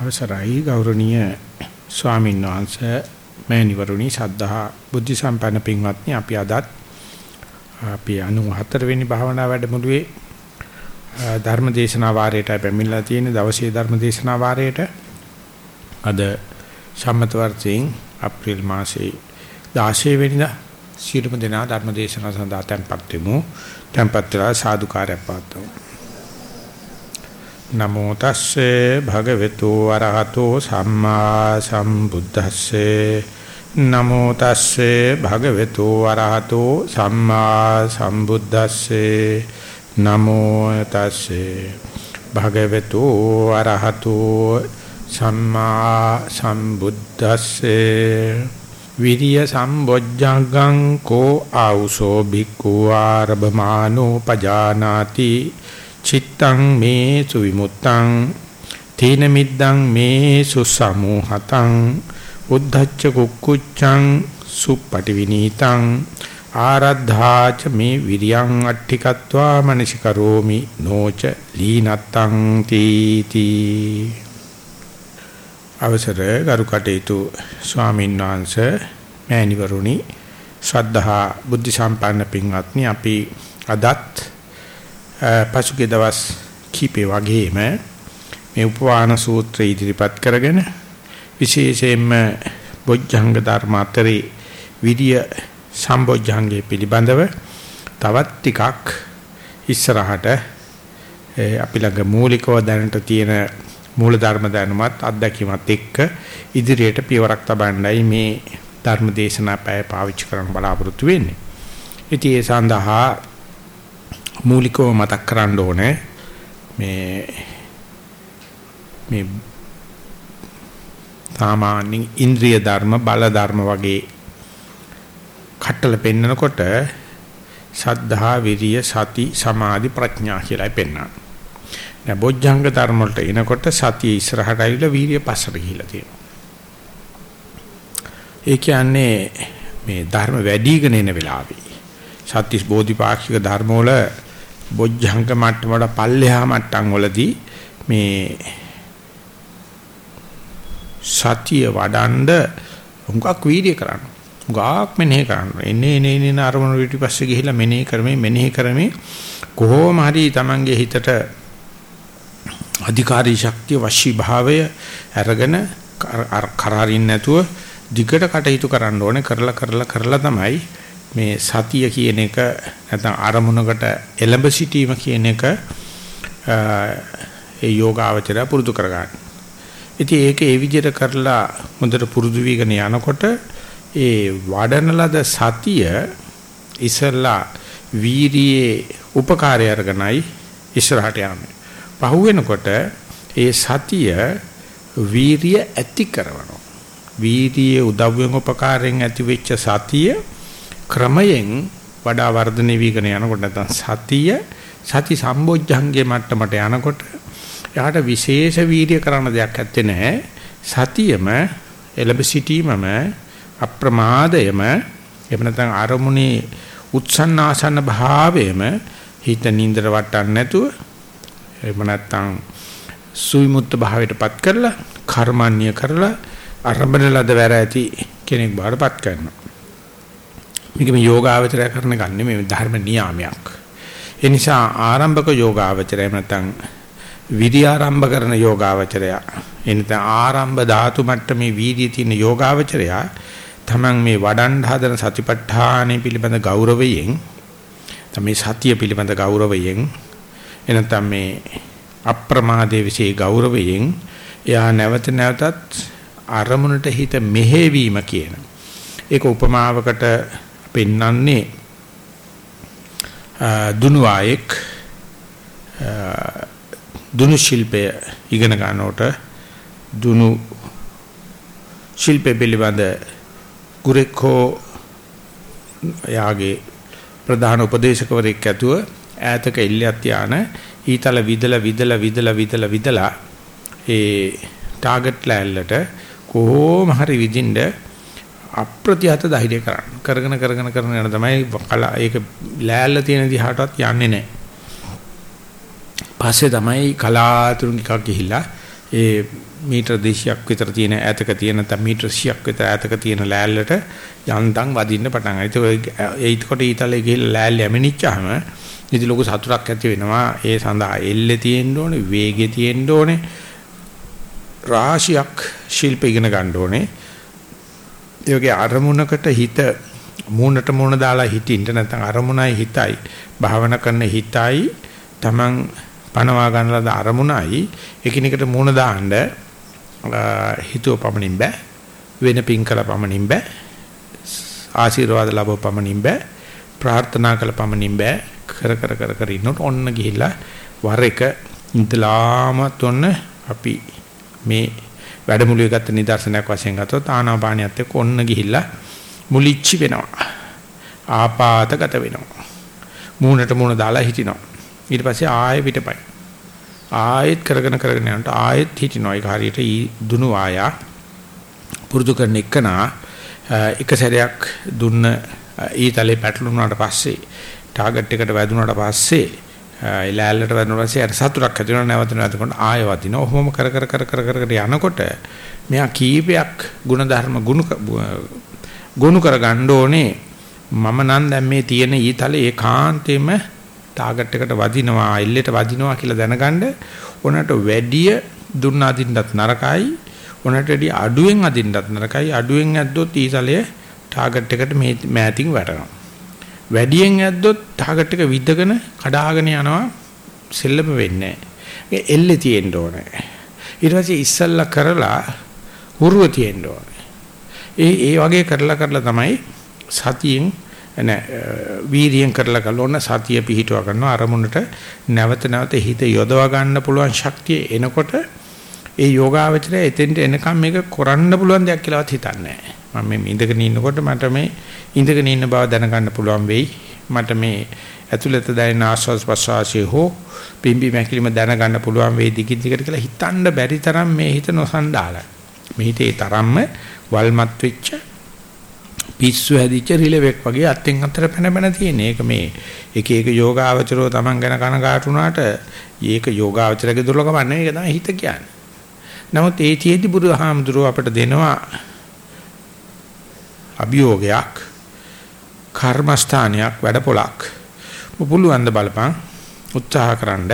අවසරයි ගෞරවනීය ස්වාමීන් වහන්සේ මෑණිවරුනි සද්ධා බුද්ධ සම්පන්න පින්වත්නි අපි අදත් අපි 94 වෙනි භාවනා වැඩමුළුවේ ධර්ම දේශනා වාරයට පැමිණලා තියෙන දවසේ ධර්ම දේශනා වාරයට අද සම්මත වර්ෂයෙන් අප්‍රේල් මාසයේ 16 වෙනිදා සියලුම දෙනා ධර්ම දේශනාව සඳහා tempත් වෙමු. tempත් වෙලා සාදුකාරයක් පවත්වමු. නමෝ තස්සේ භගවතු වරහතෝ සම්මා සම්බුද්දස්සේ. නමෝ තස්සේ භගවතු වරහතෝ සම්මා සම්බුද්දස්සේ. නමෝ තස්සේ භගවතු වරහතෝ සම්මා සම්බුද්දස්සේ. විරිය සම්බොජ්ජංගං කෝ ආවුසෝ භික්ඛු ආරබමානෝ පජානාති. චිත්තං මේ සුවිමුත්තං තීන මිද්දං මේ සුසමෝහතං උද්ධච්ච කුක්කුච්ඡං සුප්පටි විනීතං ආරද්ධාච මේ විරියං අට්ඨිකත්වා මනසිකරෝමි නොච ලීනත්තං තීති. අවසර ගරු කටයුතු ස්වාමීන් වහන්සේ මෑණිවරුනි ශ්‍රද්ධහා බුද්ධ සම්පන්න පින්වත්නි අපි අදත් පසුගිය දවස් කීපේ වගේම මේ උපවාන සූත්‍රය ඉදිරිපත් කරගෙන විශේෂයෙන්ම බොජ්ජංග ධර්ම අතරේ විරිය සම්බොජ්ජංගේ පිළිබඳව තවත් ටිකක් ඉස්සරහට අපි ළඟ මූලිකව දැනට තියෙන මූල ධර්ම දැනුමත් අත්දැකීමත් එක්ක ඉදිරියට පියවරක් තබන්නයි මේ ධර්ම දේශනා පැය පාවිච්චි කරන්න බලාපොරොත්තු වෙන්නේ. ඉතින් ඒ සඳහා මූලිකව මතක් කරන්න ඕනේ මේ මේ සාමාන්‍ය ඉන්ද්‍රිය ධර්ම බල ධර්ම වගේ කට්ටල පෙන්නකොට සද්ධා විරිය සති සමාධි ප්‍රඥා කියලායි පෙන්නන්නේ. දැන් බොජ්ජංග ධර්ම වලට එනකොට සතිය ඉස්සරහට ඇවිල්ලා වීරිය පස්සට ගිහිලා තියෙනවා. ඒ කියන්නේ මේ ධර්ම වැඩිගෙන එන වෙලාවේ සත්‍තිස් බෝධිපාක්ෂික ධර්ම වල බොජ්ජංග මට්ටම වල පල්ලෙහා මට්ටම් වලදී මේ සතිය වඩන්ඩ හුඟක් වීර්ය කරන්න. හුඟක් මෙනෙහි කරන්න. එන්නේ එනේ එනේ අරමුණු පිටිපස්සේ ගිහිල්ලා මෙනෙහි කරමින් මෙනෙහි කරමින් කොහොම හරි Tamange හිතට අධිකාරී ශක්තිය වශී භාවය අරගෙන කරාරින් නැතුව දිගට කටයුතු කරන්න ඕනේ කරලා කරලා කරලා තමයි මේ සතිය කියන එක නැත්නම් අරමුණකට එළඹ සිටීම කියන එක ඒ යෝගාවචරය පුරුදු කරගන්න. ඉතින් ඒක ඒ විදිහට කරලා හොඳට පුරුදු වීගෙන යනකොට ඒ වඩන ලද සතිය ඉසලා වීරියේ උපකාරය අරගෙනයි ඉස්සරහට යන්නේ. පහුවෙනකොට ඒ සතිය වීරිය ඇති කරනවා. වීරියේ උදව්වෙන් උපකාරයෙන් ඇති වෙච්ච සතිය ක්‍රමයෙන් වඩා වර්ධනය වීගෙන යනකොට නැත්නම් සතිය සති සම්බොජ්ජංගේ මට්ටමට යනකොට එයාට විශේෂ වීර්ය කරන දෙයක් ඇත්තේ නැහැ. සතියම එළඹ සිටීමම අප්‍රමාදයම එහෙම නැත්නම් අරමුණේ උත්සන්නාසන්න භාවයම හිත නින්දර වටන්න නැතුව එහෙම නැත්නම් සුවිමුත්ත භාවයටපත් කරලා කර්මන්‍ය කරලා අරඹන ලද වැර ඇති කෙනෙක් බාරපත් කරනවා. මේක මේ යෝගාවචරය කරන ගන්නේ මේ ධර්ම නියාමයක්. ඒ නිසා ආරම්භක යෝගාවචරය නැත්නම් විදි ආරම්භ කරන යෝගාවචරය එනිත ආරම්භ ධාතු මට්ටමේ වීර්යය තියෙන යෝගාවචරය තමන් මේ වඩන් හදන සතිපට්ඨානෙ පිළිබඳ ගෞරවයෙන් තමයි සතිය පිළිබඳ ගෞරවයෙන් එනතම් මේ අප්‍රමාදයේ විශේෂ ගෞරවයෙන් එයා නැවත නැවතත් අරමුණට හිත මෙහෙවීම කියන ඒක උපමාවකට පෙන්වන්නේ දුනු ආයෙක් දුනු ශිල්පය ඉගෙන ගන්නකොට දුනු ශිල්පය පිළිබඳ ගුරෙක්කෝ යාගේ ප්‍රධාන උපදේශකවරයෙක් ඇතුව ඈතක ඉල්ලයක් තියාන ඊතල විදලා විදලා විදලා විදලා විදලා ඒ ටාගට් ලෑල්ලට කොහොම හරි විදින්න අප්‍රතිහත ධෛර්ය කරන්න. කරගෙන කරගෙන කරගෙන යන තමයි කලා ඒක ලෑල්ල තියෙන දිහාටවත් යන්නේ නැහැ. පස්සේ තමයි කලාතුරුන් එකක් ගිහිල්ලා ඒ මීටර 200ක් විතර තියෙන ඈතක තියෙන නැත්නම් මීටර 100ක් විතර ඈතක තියෙන ලෑල්ලට යන්තම් වදින්න පටන් ගන්නවා. ඒක කොට ඊතලේ ගිහිල්ලා ලෑල්ල යමිනිච්චාම ඉතින් ලොකු සතුටක් ඇති වෙනවා. ඒ සඳහා එල්ලේ තියෙන්න ඕනේ, වේගෙ තියෙන්න ඕනේ. රාශියක් ශිල්ප ඉගෙන ගන්න ඕනේ. ඒ වගේ අරමුණකට හිත මූණට මූණ දාලා හිටින්න නැත්නම් අරමුණයි හිතයි. භාවනා කරන හිතයි Taman පනවා ගන්නලද අරමුණයි. එකිනෙකට මූණ දාන්න හිතුව පමණින් බෑ. වෙන පිං කළ පමණින් බෑ. ආශිර්වාද ලැබව පමණින් බෑ. ප්‍රාර්ථනා කළ පමණින් බෑ. කර කර කර කර ඉන්නොත් ඔන්න ගිහිල්ලා වර එක ඉඳලාමත් ඔන්න අපි මේ වැඩමුළුවේ ගත්ත නිදර්ශනයක් වශයෙන් ගත්තොත් ආනාපානියත් එක්ක ඔන්න ගිහිල්ලා මුලිච්චි වෙනවා. ආපාතගත වෙනවා. මූණට මූණ දාලා හිටිනවා. ඊට පස්සේ ආයෙ පිටපයි. ආයෙත් කරගෙන කරගෙන යනකොට ආයෙත් හිටිනවා. ඒක හරියට දුනු ආයා පුරුදු කරන එකනා එක සැරයක් දුන්න ඊතලේ පැටලුණාට පස්සේ ටාගට් එකට වැදුනාට පස්සේ ඒ ලෑල්ලට වැදුනා පස්සේ අර සතුටක් ඇති වෙනවා නැවත නැවතකොට ආයෙ වදිනවා. ඔහොම කර කර කර කර කර යනකොට මෙයා කීපයක් ಗುಣධර්ම ගුණ ගුණ කර ගන්න ඕනේ. මම නම් දැන් මේ තියෙන ඊතලේ ඒකාන්තෙම ටාගට් එකට වදිනවා, එල්ලෙට වදිනවා කියලා දැනගන්න උනට වැඩිය දුන්න අදින්නත් නරකයි. උනට වැඩිය අඩුවෙන් අදින්නත් නරකයි. අඩුවෙන් ඇද්දොත් ඊතලය ටාගට් එකට මේ මෑතින් වැටෙනවා. වැඩියෙන් ඇද්දොත් ටාගට් එක විදගෙන කඩාගෙන යනවා සෙල්ලම වෙන්නේ නැහැ. එල්ලේ තියෙන්න ඕනේ. ඊට පස්සේ ඉස්සල්ලා කරලා හුරුව තියෙන්න ඕනේ. ඒ ඒ වගේ කරලා කරලා තමයි සතියෙන් නෑ වීරියෙන් කරලා කළොන සතිය පිහිටුව ගන්නවා අරමුණට නැවත නැවත හිත යොදවා ගන්න පුළුවන් ශක්තිය එනකොට ඒ යෝගාවචරය එතෙන්ට එනකම් මේක කරන්න පුළුවන් දෙයක් කියලාවත් හිතන්නේ නැහැ. මම මේ ඉඳගෙන ඉන්නකොට මට මේ ඉඳගෙන ඉන්න බව දැනගන්න පුළුවන් වෙයි. මට මේ ඇතුළත දැනෙන ආස්වාස් ප්‍රසවාසයේ හෝ පිම්බි මැකිලිම දැනගන්න පුළුවන් වෙයි දිගින් දිගට කියලා හිතන්න බැරි තරම් මේ හිත නොසන්ඩාලයි. මේ හිතේ තරම්ම වල්මත් වෙච්ච පිස්සු හැදිච්ච රිලෙවෙක් වගේ අත්ෙන් අතට පැන පැන තියෙන. ඒක මේ එක එක යෝගාවචරෝ Taman ගැන කනගාටු වුණාට ඒක යෝගාවචරගේ දුර්ලභම නෙවෙයි ඒක තමයි හිත කියන්නේ. නමුත් ඒ තියේදී බුදුහාමුදුරුව අපට දෙනවා අභියෝගයක් කර්මස්ථානයක් වැඩපොලක් පුළුවන් ද බලපං? උත්සාහකරනද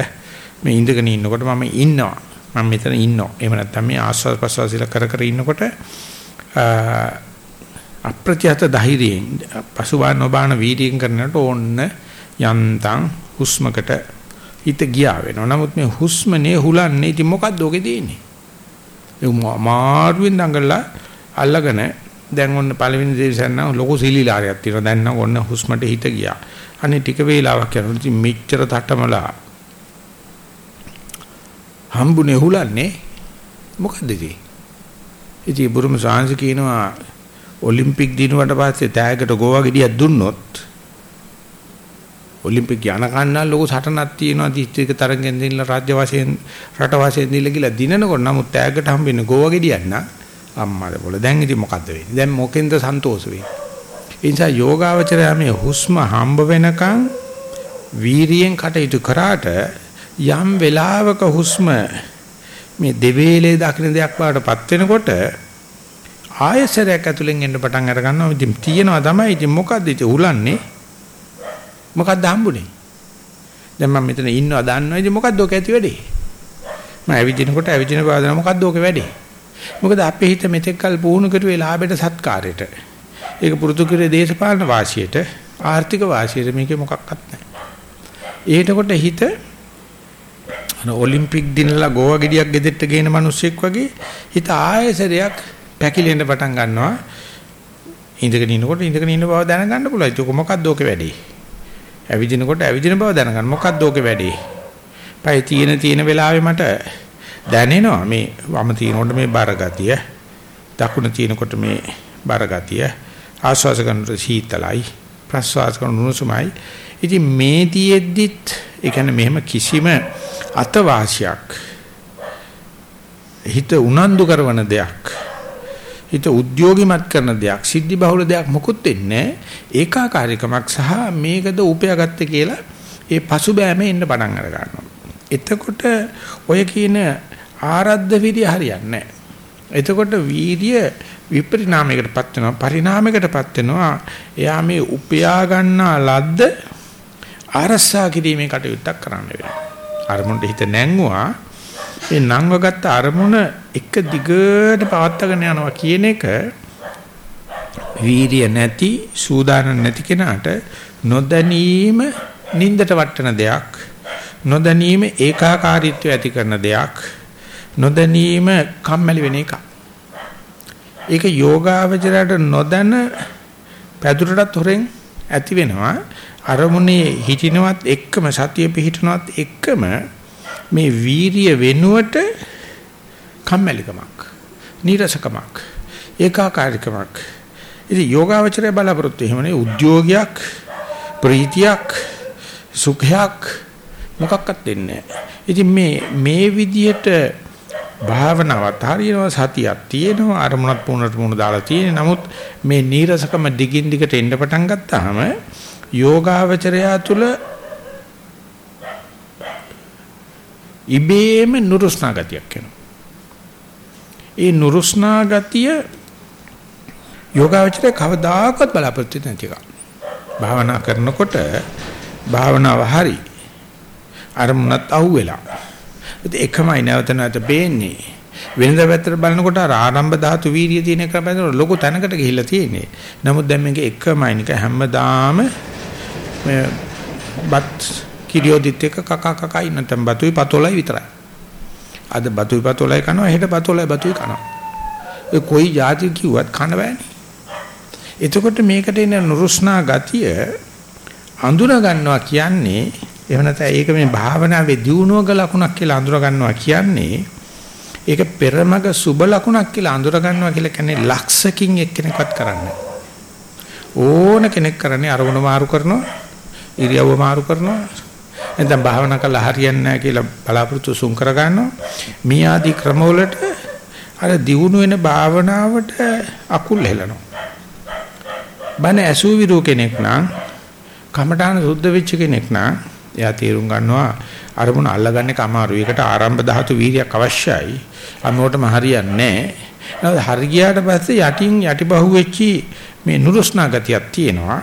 මේ ඉඳගෙන ඉන්නකොට මම ඉන්නවා. මම මෙතන ඉන්නවා. එහෙම නැත්නම් මේ ආස්වාද ප්‍රසවාසීල කර කර ඉන්නකොට අප්‍රත්‍යත ධෛර්යයෙන් පසුබාන නොබාන වීර්යයෙන් කරනකොට ඕන්න යන්තම් හුස්මකට හිත ගියා වෙනවා. නමුත් මේ හුස්මනේ හුලන්නේ ඉතින් මොකද්ද ඔකේ තියෙන්නේ? ඒ මාරුවෙන් දඟලලා අල්ලගෙන දැන් ඔන්න පළවෙනි දේශන නම් ලොකු සිලිලාරයක් තියෙනවා. දැන් නම් ඔන්න හුස්මට හිත ගියා. අනේ ටික වේලාවක් යනකොට ඉතින් මෙච්චර තටමලා හම්බුනේ හුලන්නේ මොකද්ද ඉතින්? ඉතින් බුරුම සාංශ කියනවා ඔලිම්පික් දිනුවට පස්සේ තෑගකට ගෝවා ගෙඩියක් දුන්නොත් ඔලිම්පික් යන කන්නා ලොකු සටනක් තියෙනවා දිස්ත්‍රික්ක තරගෙන් දිනලා රාජ්‍ය වශයෙන් රට වශයෙන් දීලා කියලා දිනනකොට නමුත් තෑගකට හම්බෙන්නේ ගෝවා ගෙඩියක් නා අම්මාද බොල. දැන් ඉතින් මොකද්ද වෙන්නේ? දැන් මොකෙන්ද සන්තෝෂ වෙන්නේ? ඒ නිසා යෝගාවචරය මේ හුස්ම හම්බ වෙනකන් වීරියෙන් කටයුතු කරාට යම් වෙලාවක හුස්ම මේ දෙවේලේ දකින්න දෙයක් බවටපත් වෙනකොට ආයසරයක් ඇතුලෙන් එන්න පටන් අර ගන්නවා. ඉතින් තියෙනවා තමයි. ඉතින් මොකද්ද ඉතින් උලන්නේ? මොකද්ද හම්බුනේ? දැන් මම මෙතන ඉන්නවා දන්නවා. ඉතින් මොකද්ද ඔක ඇති වෙන්නේ මම ඇවිදිනකොට ඇවිදින බව දන්නවා. මොකද්ද ඔක වැඩේ? මොකද අපේ හිත මෙතෙක් කල් පුහුණු කරුවේ ලාභයට සත්කාරයට. ඒක පුරුදු කරේ දේශපාලන වාසියට, ආර්ථික වාසියට මේකේ මොකක්වත් නැහැ. ඒකට හිත අන ඔලිම්පික් දිනලා ගෝවා ගෙඩියක් ගෙදෙට්ට ගේන මිනිස්සෙක් වගේ හිත ආයසරයක් පැකිලෙන්න පටන් ගන්නවා. ඉඳගෙන ඉන්නකොට ඉඳගෙන ඉන්න බව දැනගන්න පුළුවන්. ඒක මොකක්ද ඕකේ වැඩේ? ඇවිදිනකොට ඇවිදින බව දැනගන්න මොකක්ද ඕකේ වැඩේ? පය තියෙන තියෙන වෙලාවේ මට දැනෙනවා. මේ වම තිනකොට මේ බර ගතිය දකුණ තිනකොට මේ බර ගතිය ආශ්වාස කරනකොට සීතලයි ප්‍රශ්වාස කරන උණුසුමයි. ඉතින් මේ දිෙද්දිත් ඒ කියන්නේ මෙහෙම කිසිම අතවාසියක් හිත උනන්දු කරන දෙයක් හිත උද්‍යෝගිමත් කරන දෙයක් සිද්ධි බහුල දෙයක් මොකුත් වෙන්නේ ඒකාකාරීකමක් සහ මේකද උපයාගත්තේ කියලා ඒ පසුබෑමේ එන්න පටන් අර ගන්නවා. එතකොට ඔය කියන ආරද්ධ වීර්ය හරියන්නේ නැහැ. එතකොට වීර්ය විපරිණාමයකටපත් වෙනවා. පරිණාමයකටපත් වෙනවා. එයා මේ උපයා ගන්නා ලද්ද ආරස්සා කිරීමේ කටයුත්තක් කරන්න වෙනවා. අරමුණට හිත නැංගුවා. ඒ නංවගත්ත අරමුණ එක දිගට පවත්වාගෙන යනවා කියන එක වීර්ය නැති සූදානම් නැති කෙනාට නොදැනීම නින්දට වටන දෙයක් නොදැනීම ඒකාකාරීත්වය ඇති කරන දෙයක් නොදැනීම කම්මැලි වෙන එකක්. ඒක යෝගාවචරයට නොදැන පැදුරටත් හොරෙන් ඇති වෙනවා. අරමුණේ හිටිනවත් එක්කම සතිය පිහිටනවත් එක්කම මේ වීරිය වෙනුවට කම්මැලිකමක් නීරසකමක් ඒකාකාරීකමක්. ඉතින් යෝගාවචරය බලාපොරොත්තු එහෙමනේ. උද්‍යෝගයක් ප්‍රීතියක් සුඛයක් මොකක්වත් දෙන්නේ නැහැ. ඉතින් මේ මේ විදියට භාවනාවත් හරියනවා සතියක් තියෙනවා අරමුණත් පුණට පුණ දාලා තියෙන නමුත් මේ නීරසකම දිගින් දිගට එන්න පටන් ගත්තාම යෝගාවචරයා තුල ඉබේම නුරුස්නා ගතියක් එනවා. ඒ නුරුස්නා ගතිය යෝගාවචරය කවදාකවත් බලාපොරොත්තු නැති එකක්. භාවනා කරනකොට භාවනාව හරි අරමුණත් අහුවෙලා එකමයි නැවත නැවත පේන්නේ. වෙනද පැත්තට බලනකොට ආරම්භ ධාතු වීර්ය තියෙන එක බඳන ලොකු තැනකට ගිහිල්ලා තියෙන්නේ. නමුත් දැන් මේක එකමයි නික හැමදාම මේ බත් කිරියෝදිත් එක කක කක ඉන්න තැන් බතුයි පතොලයි විතරයි. අද බතුයි පතොලයි කනවා හෙට පතොලයි බතුයි කනවා. ඒ කොයි જાති කිව්වත් කන බෑනේ. එතකොට මේකට එන නුරුස්නා ගතිය අඳුන ගන්නවා කියන්නේ එහෙම නැත්නම් ඒක මේ භාවනාවේ දියුණුවක ලකුණක් කියලා අඳුර ගන්නවා කියන්නේ ඒක පෙරමග සුබ ලකුණක් කියලා අඳුර ගන්නවා කියලා කියන්නේ ලක්ෂකින් එක්කෙනෙක්වත් කරන්නේ ඕන කෙනෙක් කරන්නේ අරමුණ මාරු කරනවා ඉරියව්ව මාරු කරනවා නැත්නම් භාවනා කළා හරියන්නේ නැහැ කියලා බලාපොරොත්තු සුන් කර ගන්නවා. මේ ආදී ක්‍රමවලට අර දියුණු වෙන භාවනාවට අකුල් හෙලනවා බණ ඇසූ විරු කෙනෙක් නම් කමඨාන සුද්ධ වෙච්ච කෙනෙක් නම් එයා තේරුම් ගන්නවා අරමුණ අල්ලගන්න එක අමාරුයි. ඒකට ආරම්භ ධාතු වීර්යයක් අවශ්‍යයි. අන්නෝටම හරියන්නේ නැහැ. හරියට පස්සේ යටින් යටිබහුව වෙච්චි මේ නුරුස්නා ගතියක් තියෙනවා.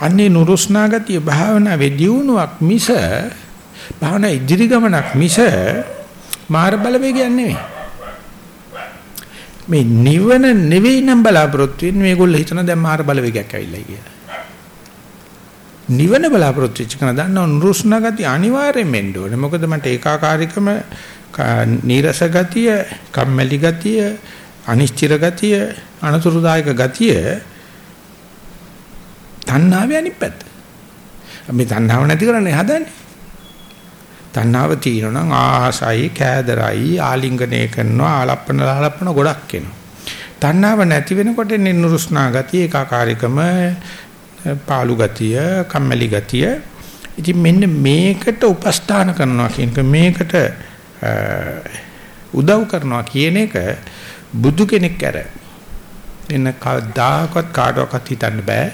අන්නේ නුරුස්නා ගතිය භාවනා වෙදියුණුවක් මිස භාවනා ඉදිරි ගමනක් මිස මාර බලවේගයක් නෙවෙයි. මේ නිවන නෙවෙයි නම් බලාපොරොත්තු වෙන්නේ මේගොල්ලෝ හිතන දැන් මාර බලවේගයක් ඇවිල්ලා කියලා. නිවන බලාපොරොත්තු වෙච්ච කෙනා දන්නව නුරුස්නා ගතිය අනිවාර්යෙන් එන්න ඕනේ. මොකද මට ඒකාකාරීකම නීරස ගතිය, කම්මැලි ගතිය, අනිශ්චිත ගතිය, අනතුරුදායක ගතිය තණ්හාවේ අනිත් පැත්ත. මේ තණ්හාව නැති කරන්නේ හදන්නේ. තණ්හාව තියෙනවා නම් ආසයි, කෑදරයි, ආලිංගනය කරනවා, ආලප්පන ලාලප්පන ගොඩක් එනවා. තණ්හාව නැති වෙනකොට නිරුස්නා ගතිය, ඒකාකාරීකම පාළු ගතිය, කම්මැලි ගතිය. ඉතින් මෙන්න මේකට උපස්ථාන කරනවා කියන එක මේකට උදව් කරනවා කියන එක බුදු කෙනෙක් කර එන්න කවදාකවත් කාටවත් හිතන්න බෑ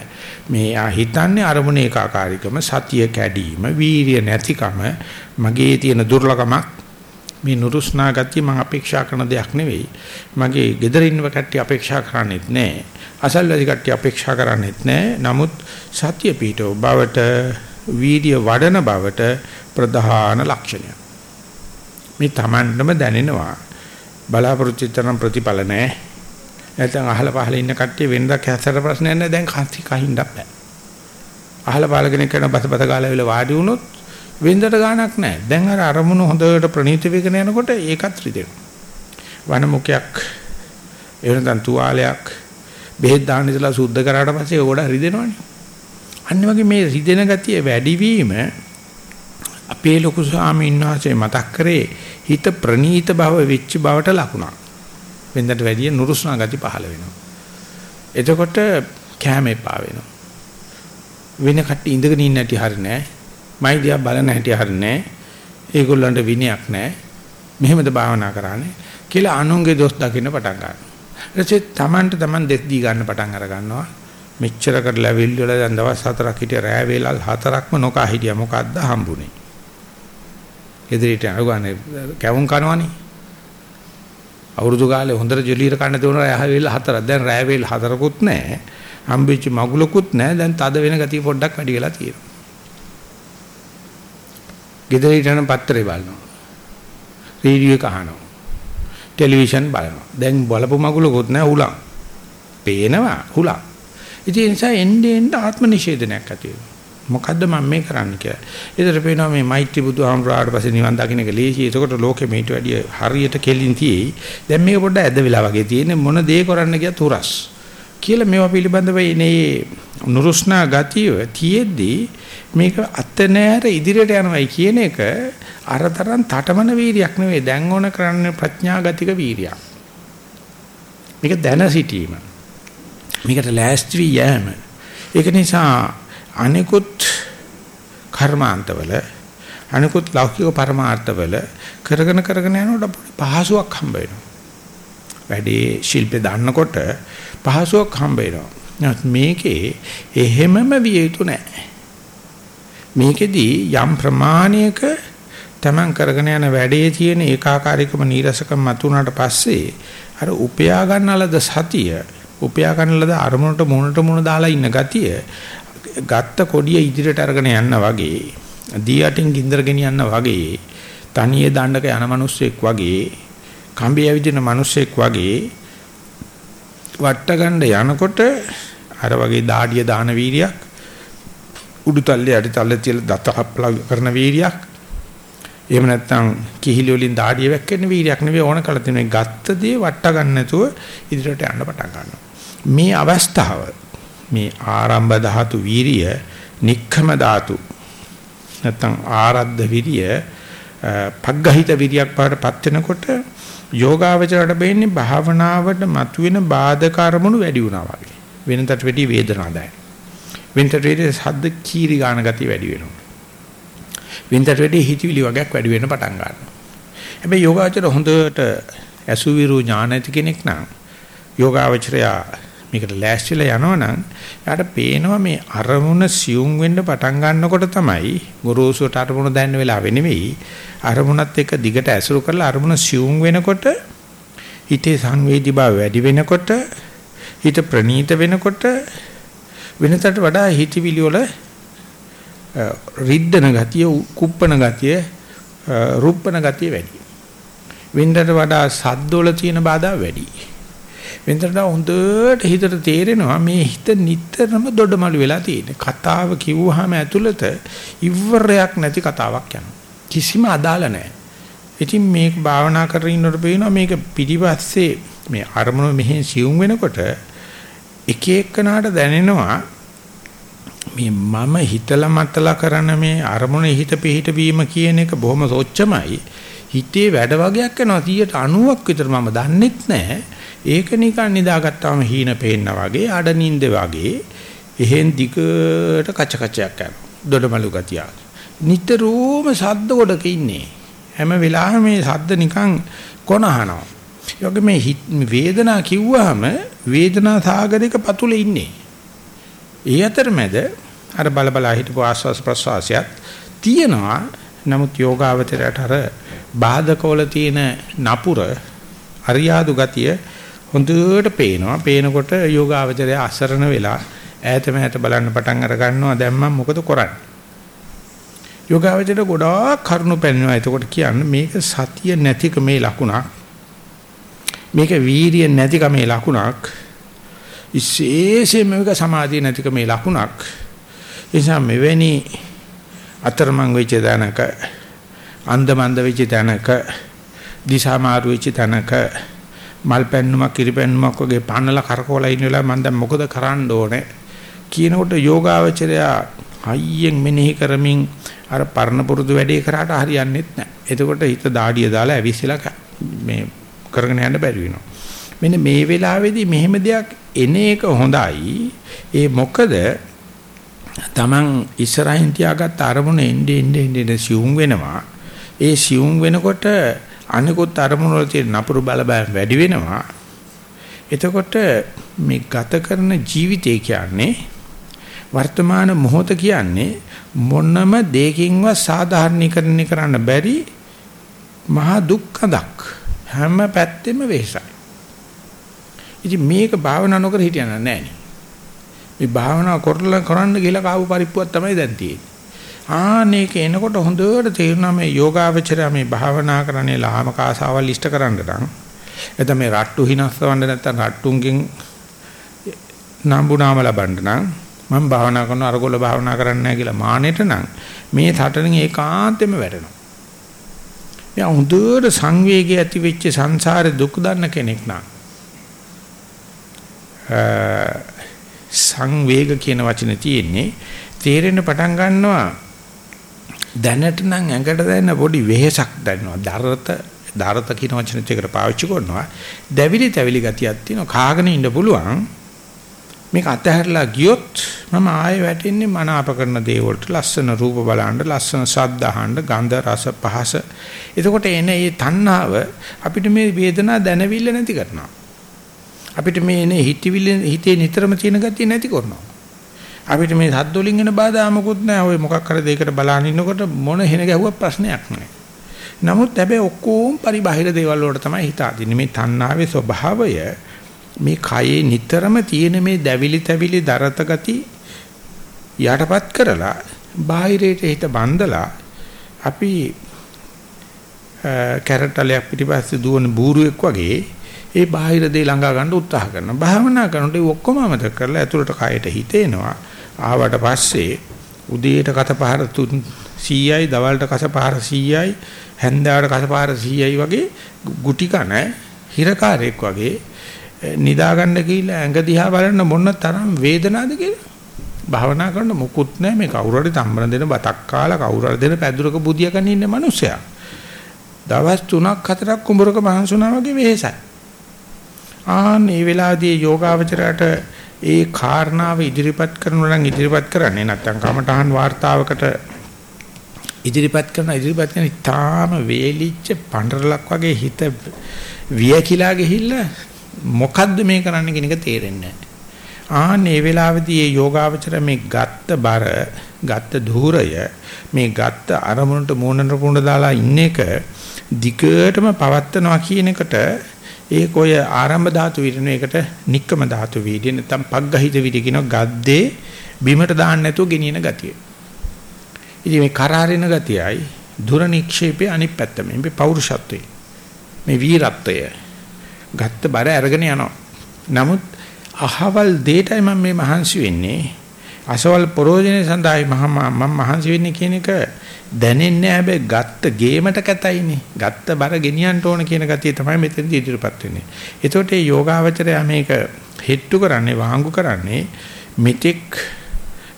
මේ ආ හිතන්නේ අරමුණේ ඒකාකාරීකම සතිය කැඩීම වීරිය නැතිකම මගේ තියෙන දුර්ලභමක් මේ නුරුස්නා ගතිය මම අපේක්ෂා කරන දෙයක් නෙවෙයි මගේ gedara ඉන්නව කට්ටිය අපේක්ෂා කරන්නේත් නැහැ අසල්වැදි කට්ටිය අපේක්ෂා කරන්නේත් නැහැ. නමුත් සත්‍ය පීඨෝ බවට වීර්ය වඩන බවට ප්‍රධාන ලක්ෂණය. මේ Tamandම දැනෙනවා. බලාපොරොත්තු තරම් ප්‍රතිඵල නැහැ. නැත්නම් අහල පහල ඉන්න කට්ටිය වෙනදා කැසට ප්‍රශ්නයක් නැහැ. දැන් කන්ති කහින්නත් බෑ. අහල පහල කෙනෙක් කරන බසබත ගාලා වෙල වාඩි වුණොත් වෙනදට ගාණක් නැහැ. දැන් අර අරමුණු හොඳට ප්‍රණීත වෙගෙන යනකොට ඒකත් රිදෙනවා. වනමුඛයක් එහෙනම් තුවාලයක් බෙහෙත් දාන්න ඉතලා සුද්ධ කරාට පස්සේ ඒක ගොඩක් රිදෙනවනේ. අන්න වගේ මේ රිදෙන ගතිය වැඩිවීම අපේ ලොකු ස්වාමීන් වහන්සේ මතක් කරේ හිත ප්‍රනීත බව වෙච්ච බවට ලකුණක්. වෙනදට වැඩිය නුරුස්නා ගති පහළ වෙනවා. එතකොට කැම එපා වෙනවා. වෙන කට්ටිය ඉඳගෙන ඉන්න හැටි හරිනේ. මයි දිහා බලන හැටි හරිනේ. ඒගොල්ලන්ට විනයක් නැහැ. මෙහෙමද භාවනා කරන්නේ කියලා අනුන්ගේ දොස් දකින්න පටන් ගන්නවා. ඊටසේ Tamanට Taman දෙස් දී ගන්න පටන් අර ගන්නවා. මෙච්චර කරලා විල් වල දැන් දවස් හතරක් හිටිය රෑ වේලල් හතරක්ම නොකා හිටියා මොකද්ද හම්බුනේ. ඉදිරියට අනුගානේ කැවුම් කනවනේ. අවුරුදු කාලේ හොඳට ජොලියර කන්න දුන රෑ වේල හතරක්. දැන් රෑ වේල හතරකුත් නැහැ. හම්බෙච්ච මගුලකුත් නැහැ. දැන් තද වෙන ගතිය පොඩ්ඩක් වැඩි වෙලා තියෙනවා. ගෙදර හිටන පත්තරේ බලනවා. රේඩියෝ එක අහනවා. ටෙලිවිෂන් බලනවා. දැන් බලපු මගුලකුත් නැහැ උලන්. පේනවා උලන්. ඉතින් ඒ නිසා එන්නේ එන්නේ ආත්ම නිෂේධනයක් ඇති වෙනවා. මොකද්ද මම මේ කරන්න කියලා. ඒතර පේනවා මේ මෛත්‍රී බුදුහාමුදුරුවෝ පස්සේ නිවන් දකින්න එක ලේසි. ඒකට ලෝකෙ මේට වැඩිය හරියට කෙලින් තියෙයි. දැන් මේක පොඩ්ඩක් ඇද වෙලා වගේ තියෙන්නේ මොන දේ කරන්න ගියත් හුරස්. කියලා මේවා පිළිබඳව ඉනේ නුරුස්නා ගතිය තියෙද්දි මේක අත නෑර ඉදිරියට යනවයි කියන එක අරතරන් තටමන වීරියක් නෙවෙයි දැන් ඕන කරන්නේ ප්‍රඥාගතික වීරියක්. මේක දැන සිටීම. මේකට ලෑස්ති වී යෑම. ඒක නිසා අනිකුත් කර්මාන්තවල අනිකුත් ලෞකික පරමාර්ථවල කරගෙන කරගෙන යනකොට පහසුවක් හම්බ වෙනවා. වැඩේ ශිල්පේ දාන්නකොට පහසුවක් හම්බ වෙනවා. මේකේ එහෙමම විය යුතු නැහැ. මේකෙදී යම් ප්‍රමාණයක තමන් කරගෙන යන වැඩේ තියෙන ඒකාකාරීකම නීරසකම මතුනට පස්සේ අර උපයා ගන්නලද සතිය උපයා ගන්නලද අරමුණට මුණට මුණ දාලා ඉන්න ගතිය ගත්ත කොඩිය ඉදිරියට අරගෙන යන්න වගේ දී යටින් ගින්දර ගෙනියන්න වගේ තනියේ දණ්ඩක යන මිනිස්සෙක් වගේ කම්බි ඇවිදින මිනිස්සෙක් වගේ වට ගන්න යනකොට අර වගේ දාඩිය දාන වීරියක් උඩුතල්ලේ යටිතල්ලේ තියලා දත හප්පලා කරන වීරියක් එහෙම නැත්නම් කිහිලි වලින් දාඩිය වැක්කෙන වීරියක් නෙවෙයි ඕන කල තියෙන ගත්ත දේ වට ගන්න නැතුව ඉදිරියට යන්න පටන් ගන්නවා මේ අවස්ථාව මේ ආරම්භ ධාතු වීරිය, නික්ඛම ධාතු නැත්නම් ආරද්ධ විරිය, පග්ගහිත විරියක් පාටපත් වෙනකොට යෝගාවචරයට බෙන්නේ භාවනාවට මතුවෙන බාධක අරමුණු වැඩි වුණා වගේ. වෙනතට වැඩි වේදනාවක් දැනෙන. වෙනතට වැඩි ශබ්ද කීරි ගාන ගතිය වැඩි වෙනවා. වෙනතට වැඩි හිතවිලි වගේක් වැඩි වෙන්න පටන් ගන්නවා. හැබැයි යෝගාචර හොඳට අසුවිරු ඥාන ඇති කෙනෙක් නම් යෝගාවචරයා මේකට ලෑස්තිලා යනවනම් යාට පේනවා මේ අරමුණ සියුම් වෙන්න පටන් ගන්නකොට තමයි ගොරෝසුට අරමුණ දැනන වෙලාවෙ නෙවෙයි අරමුණත් එක්ක දිගට ඇසුරු කරලා අරමුණ සියුම් වෙනකොට හිතේ සංවේදී බව වැඩි වෙනකොට හිත ප්‍රනීත වෙනකොට වෙනතට වඩා හිතවිලි වල රිද්දන ගතිය කුප්පන ගතිය රුප්පන ගතිය වැඩි වෙනතට වඩා සද්දවල තියෙන බාධා වැඩි වෙනතට හොඳට හිතට තේරෙනවා මේ හිත නිතරම දොඩමළු වෙලා තියෙන්නේ. කතාව කිව්වහම ඇතුළත ඉවරයක් නැති කතාවක් යනවා. කිසිම අදාළ නැහැ. ඉතින් මේක භාවනා කරගෙන ඉන්නකොට පේනවා මේක පිටිපස්සේ මේ අරමුණ මෙහෙන් සියුම් වෙනකොට එක එකනාට දැනෙනවා මේ මම හිතලා මතලා කරන මේ අරමුණ හිත පිහිට වීම කියන එක බොහොම සොච්චමයි හිතේ වැඩ වගේක් කරනවා 90ක් විතර මම දන්නෙත් නැහැ ඒක නිකන් නිදාගත්තාම හීන පේන්න වගේ අඩනින්ද වගේ එහෙන් දිගට කච කචයක් යනවා. දොඩමලු ගතිය. නිතරම සද්ද කොටක ඉන්නේ. හැම වෙලාවෙම මේ සද්ද නිකන් කොනහනවා. යෝග මේ වේදනා කිව්වහම වේදනා සාගරයක පතුලේ ඉන්නේ. ඒ අතරමැද අර බල බල හිටපු ආස්වාස් ප්‍රසවාසයත් තියෙනවා. නමුත් යෝගාවචරයට අර බාධකවල තියෙන නපුර අරියාදු ගතිය හොඳට පේනවා. පේනකොට යෝගාවචරය අසරණ වෙලා ඈත මෑත බලන්න පටන් අර ගන්නවා. දැන් මම මොකද කරන්නේ? යෝගාවචරය ගොඩාක් කරුණු පෙන්වනවා. එතකොට කියන්නේ මේක සතිය නැතිකමේ ලකුණක්. මේක වීරිය නැතිකමේ ලකුණක්. විශේෂයෙන්ම මේක සමාධිය නැතිකමේ ලකුණක්. එනිසා මෙවැනි අතරමං වෙච්ච තැනක අන්දමන්ද වෙච්ච තැනක දිශා මාරු වෙච්ච තැනක මල් පැන්නුමක් කිරි පැන්නුමක් වගේ පන්නලා කරකවලා ඉන්න වෙලාව මම දැන් මොකද කරන්න ඕනේ කියනකොට යෝගාවචරයා හයියෙන් මෙනෙහි කරමින් අර පරණ පුරුදු වැඩේ කරාට හරියන්නේ නැහැ. එතකොට හිත දාඩිය දාලා ඇවිස්සලා මේ කරගෙන යන්න බැරි වෙනවා. මෙන්න මේ වෙලාවේදී මෙහෙම දෙයක් එන එක හොඳයි. ඒ මොකද Taman ඉස්සරහින් තියාගත්ත අරමුණ එන්නේ එන්නේ එන්නේ සිවුම් වෙනවා. ඒ සිවුම් වෙනකොට අනිකුත් අරමුණු වල තියෙන නපුරු බල වැඩි වෙනවා. එතකොට මේ ගත කරන ජීවිතය කියන්නේ වර්තමාන මොහොත කියන්නේ මොනම දෙයකින්වත් සාධාරණීකරණය කරන්න බැරි මහා දුක්ඛදක් හැම පැත්තෙම වෙහසයි. ඉතින් මේක භාවනා නොකර හිටියන නෑනේ. මේ භාවනා කරලා කරන්න ගිහලා කාපු පරිප්පුවක් තමයි දැන් තියෙන්නේ. ආනේක එනකොට හොඳට තේරුණා මේ යෝගාවචරය මේ භාවනා කරන්නේ ලාමක ආසාවල් ඉෂ්ට කරන්න නම් එතන මේ රට්ටු හිනස්සවන්න නැත්නම් රට්ටුන්ගෙන් නම්බු නාම ලබන්න නම් මම භාවනා කරන අරගොල්ල භාවනා කරන්නේ නැහැ කියලා මානෙට නම් මේ සටනෙන් ඒකාන්තෙම වැටෙනවා. මෙයා හොඳට සංවේගය ඇති වෙච්ච සංසාරේ දුක් දන්න කෙනෙක් නම් සංවේග කියන වචනේ තියෙන්නේ තේරෙන්න පටන් ගන්නවා. දැනට නම් ඇඟට දැනෙන පොඩි වෙහෙසක් දැනෙනවා. දරත දරත කියන වචනේ දෙකට පාවිච්චි කරනවා. දැවිලි තැවිලි ගතියක් තියෙනවා. කාගෙන ඉන්න පුළුවන්. මේක අතහැරලා ගියොත් මම ආයෙ වැටෙන්නේ මනාප කරන දේ වලට. ලස්සන රූප බලන්න ලස්සන ශබ්ද අහන්න ගන්ධ රස පහස. එතකොට එන මේ තණ්හාව අපිට මේ වේදනා දැනවිල්ල නැති කරනවා. අපිට මේ එන හිතවිල්ල හිතේ නිතරම තියෙන ගතිය නැති කරනවා. අපිට මේ සද්ද වලින් එන බාධා මොකුත් නැහැ. ඔය මොකක් හරි දෙයකට බලන් ඉන්නකොට මොන හෙන ගැහුවක් ප්‍රශ්නයක් නැහැ. නමුත් හැබැයි ඔක්කොම පරිබාහිර දේවල් වලට තමයි හිත අදින්නේ මේ තණ්හාවේ ස්වභාවය මේ කයේ නිතරම තියෙන මේ දැවිලි තැවිලි දරත ගති යටපත් කරලා බාහිරයට හිත බඳලා අපි කැරටලයක් පිටිපස්සේ දුවන බූරුවෙක් වගේ ඒ බාහිර දේ ළඟා ගන්න උත්සාහ කරනවා. භාවනා කරනකොට ඒ ඔක්කොම අමතක කරලා ඇතුළට කයට හිතේනවා. ආවට පස්සේ උදේට කතපහර 100යි, දවල්ට කසපහර 100යි, හැන්දෑවට කසපහර 100යි වගේ ගුටි කන හිරකාරයෙක් වගේ නිදා ගන්න කියලා ඇඟ දිහා බලන්න මොන තරම් වේදනාවද කියලා. භාවනා කරන මොකුත් නැහැ මේ කවුරු හරි තම්බන දෙන බතක් කාලා කවුරු හරි දෙන පැදුරක බුදිය ගන්න ඉන්න මිනිසයා. දවස් 3ක් 4ක් කුඹරක මහන්සුනා වගේ වෙහෙසයි. ආන් මේ වෙලාවේදී යෝගාවචරයට ඒ කාරණාව ඉදිරිපත් කරනවා නම් ඉදිරිපත් කරන්නේ නැත්නම් කමඨහන් වார்த்தාවකට ඉදිරිපත් කරන ඉදිරිපත් කරන ඉතාම වේලිච්ච පඬරලක් වගේ හිත වියකිලා ගිහිල්ලා මොකද්ද මේ කරන්න කියන එක තේරෙන්නේ නැහැ. ආන් මේ වෙලාවේදී මේ යෝගාවචර මේ ගත්ත බර, ගත්ත ධූරය, මේ ගත්ත අරමුණට මූණට පුණ දාලා ඉන්න එක දිගටම පවත්නවා කියන එකට ඒක ඔය ආරම්භ ධාතු විදින එකට නික්කම ධාතු විදින නැත්නම් පග්ගහිත විදි කියන ගද්දේ බිමට දාන්න නැතුව ගෙනියන ගතිය. ඉතින් මේ කරාරින ගතියයි දුර නික්ෂේපේ අනිත් පැත්ත මේ පෞරුෂත්වයේ මේ වීරත්වය ගත්ත බර අරගෙන යනවා. නමුත් අහවල් දෙයටයි මම මේ මහන්සි වෙන්නේ. අසවල් ප්‍රෝජනේ සඳහායි මම මහන්සි වෙන්නේ කියන එක දැනෙන්නේ හැබැයි ගත්ත ගේමට කැතයිනේ. ගත්ත බර ගෙනියන්න ඕන කියන ගතිය තමයි මෙතනදී ඉදිරියපත් වෙන්නේ. එතකොට මේ යෝගාවචරය මේක හෙට්ටු කරන්නේ වාංගු කරන්නේ මෙතෙක්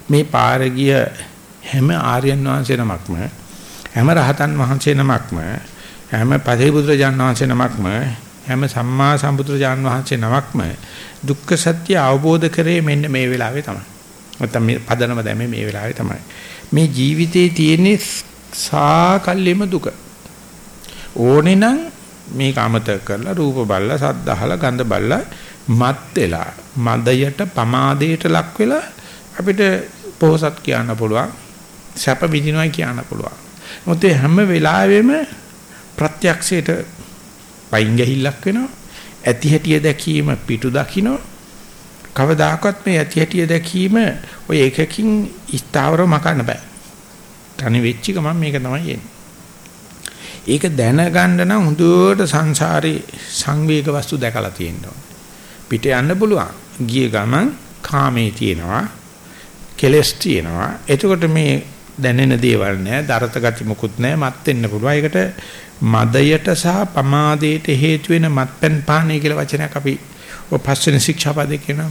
මේ පාර ගිය හැම ආර්යයන් වහන්සේ නමක්ම හැම රහතන් වහන්සේ නමක්ම හැම පරිබුදුරජාන් වහන්සේ නමක්ම හැම සම්මා සම්බුදුරජාන් වහන්සේ නමක්ම දුක්ඛ සත්‍ය අවබෝධ කරේ මෙන්න මේ වෙලාවේ තමයි. නැත්නම් මේ පදනම දැමේ මේ වෙලාවේ තමයි. මේ ජීවිතේ තියෙන සාකල්යෙම දුක. ඕනේ නම් මේක අමතක කරලා රූප බලලා සද්ද අහලා ගඳ බලලා මත් වෙලා මදයට පමාදයට ලක් වෙලා අපිට පොහසත් කියන්න පුළුවන් සැප විඳිනවා කියන්න පුළුවන්. මොකද හැම වෙලාවෙම ප්‍රත්‍යක්ෂයට පයින් ගහිල්ලක් වෙනවා. ඇති හැටිය දැකීම පිටු දකින්න. කවදාකවත් මේ ඇති හැටිය දැකීම ඔය එකකින් ස්ථාවරව මකන්න බෑ. තනි වෙච්ච ගමන් මේක තමයි එන්නේ. ඒක දැනගන්න නම් හොඳට සංසාරේ සංවේග වස්තු දැකලා තියෙන්න ඕනේ. පිට යන්න පුළුවන්. ගිය ගමන් කාමේ තියෙනවා. කෙලස් තියෙනවා. එතකොට මේ දැනෙන දේවල් නෑ, දරත ගති මොකුත් නෑ, මත් වෙන්න පුළුවන්. ඒකට මදයට සහ පමාදයට හේතු වෙන මත්පැන් පානය කියලා වචනයක් අපි ඔය පස්වෙනි ශික්ෂාපදේ කියන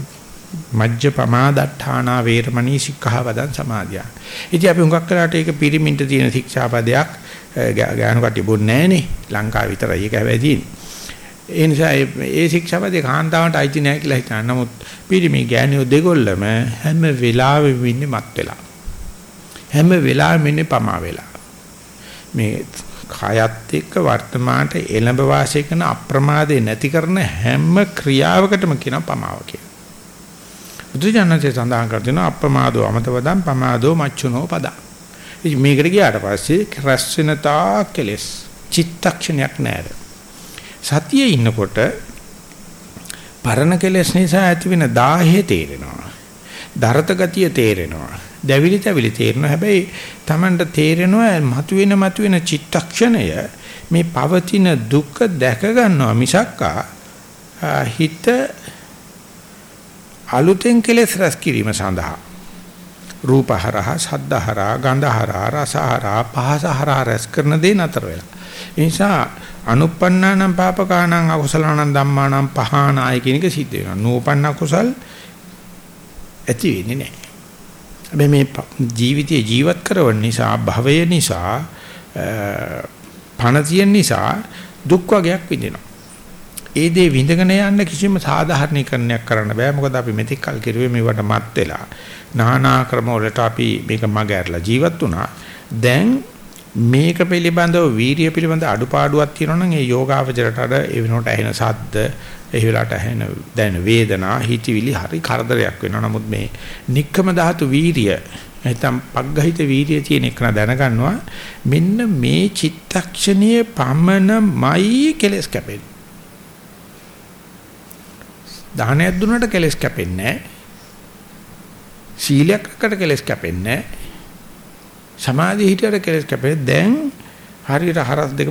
මජ්ජ පමාදට්ඨානා වේරමණී සික්ඛාපදං සමාදියා. ඉතින් අපි හුඟක් කරාට ඒක පිරිමින්ට තියෙන ශික්ෂාපදයක් ගානු කට්ටිය බොන්නේ නැහනේ. ලංකාව විතරයි ඒක හැබැයි තියෙන්නේ. ඒ නිසා ඒ ශික්ෂාපදේ කාන්තාවට අයිති නැහැ කියලා හිතන. නමුත් පිරිමි ගෑනියෝ දෙගොල්ලම හැම වෙලාවෙම ඉන්නේ මත් වෙලා. හැම වෙලාවෙම ඉන්නේ පමා වෙලා. මේ කයත් එක්ක වර්තමානට එළඹ වාසය කරන අප්‍රමාදේ නැති කරන හැම ක්‍රියාවකටම කියන පමාව කියලා. බුදුජානකේ සඳහන් කර දෙනවා අප්‍රමාදෝ අමතවදම් පමාදෝ මච්චුනෝ පදා. ඉතින් මේකට ගියාට පස්සේ රැස් වෙන තා කෙලස් චිත්තක්ෂණයක් නැහැ. සතියේ ඉන්නකොට පරණ කෙලෙස් නිසා ඇතිවෙන දාහය තේරෙනවා. දරත ගතිය තේරෙනවා. දැවිලි තැවිලි තේරෙනවා. හැබැයි Tamanට තේරෙනවා මතුවෙන මතුවෙන චිත්තක්ෂණය මේ පවතින දුක දැක ගන්නවා මිසක්කා හිත අලුතෙන් කෙලෙස් රැස් කිරීම සඳහා රූපහරහා සද්දහරහා ගන්ධහරහා රසහරහා පහසහරහා රැස් කරන දේ නතර වෙලා. ඒ නිසා අනුප්පන්නානම් පාපකානම් අකුසලානම් ධම්මානම් පහානාය කියන එක සිද්ධ වෙනවා. නූපන්න කුසල් ඇති වෙන්නේ නැහැ. හැබැයි මේ ජීවිතයේ ජීවත් කරවන නිසා භවය නිසා පණ තියෙන නිසා දුක් වර්ගයක් විඳිනවා. ඒ දේ විඳගෙන යන්න කිසිම සාධාරණීකරණයක් කරන්න බෑ. මොකද අපි මෙතෙක් කල් කිරුවේ මේවට මත් වෙලා. නානා ක්‍රම වලට අපි මේක මගහැරලා ජීවත් වුණා. දැන් මේක පිළිබඳව වීරිය පිළිබඳ අඩුපාඩුවක් තියෙනවා නම් ඒ යෝගාවචරයට අර ඒ වෙනකොට ඇහෙන සද්ද ඒ වෙලාවට ඇහෙන දැන වේදනා හිතවිලි හරි කරදරයක් වෙනවා. නමුත් මේ নিක්කම ධාතු වීරිය නැත්නම් පග්ගහිත වීරිය තියෙන එක දැනගන්නවා මෙන්න මේ චිත්තක්ෂණයේ පමණමයි කෙලස් කැපෙන්නේ. දානයක් දුන්නට කෙලස් කැපෙන්නේ නැහැ. සීලයක් රැකට කෙලස් කැපෙන්නේ නැහැ. සමාධිය හිටියට කෙලස් කැපෙන්නේ දැන් හරියට හරස් දෙක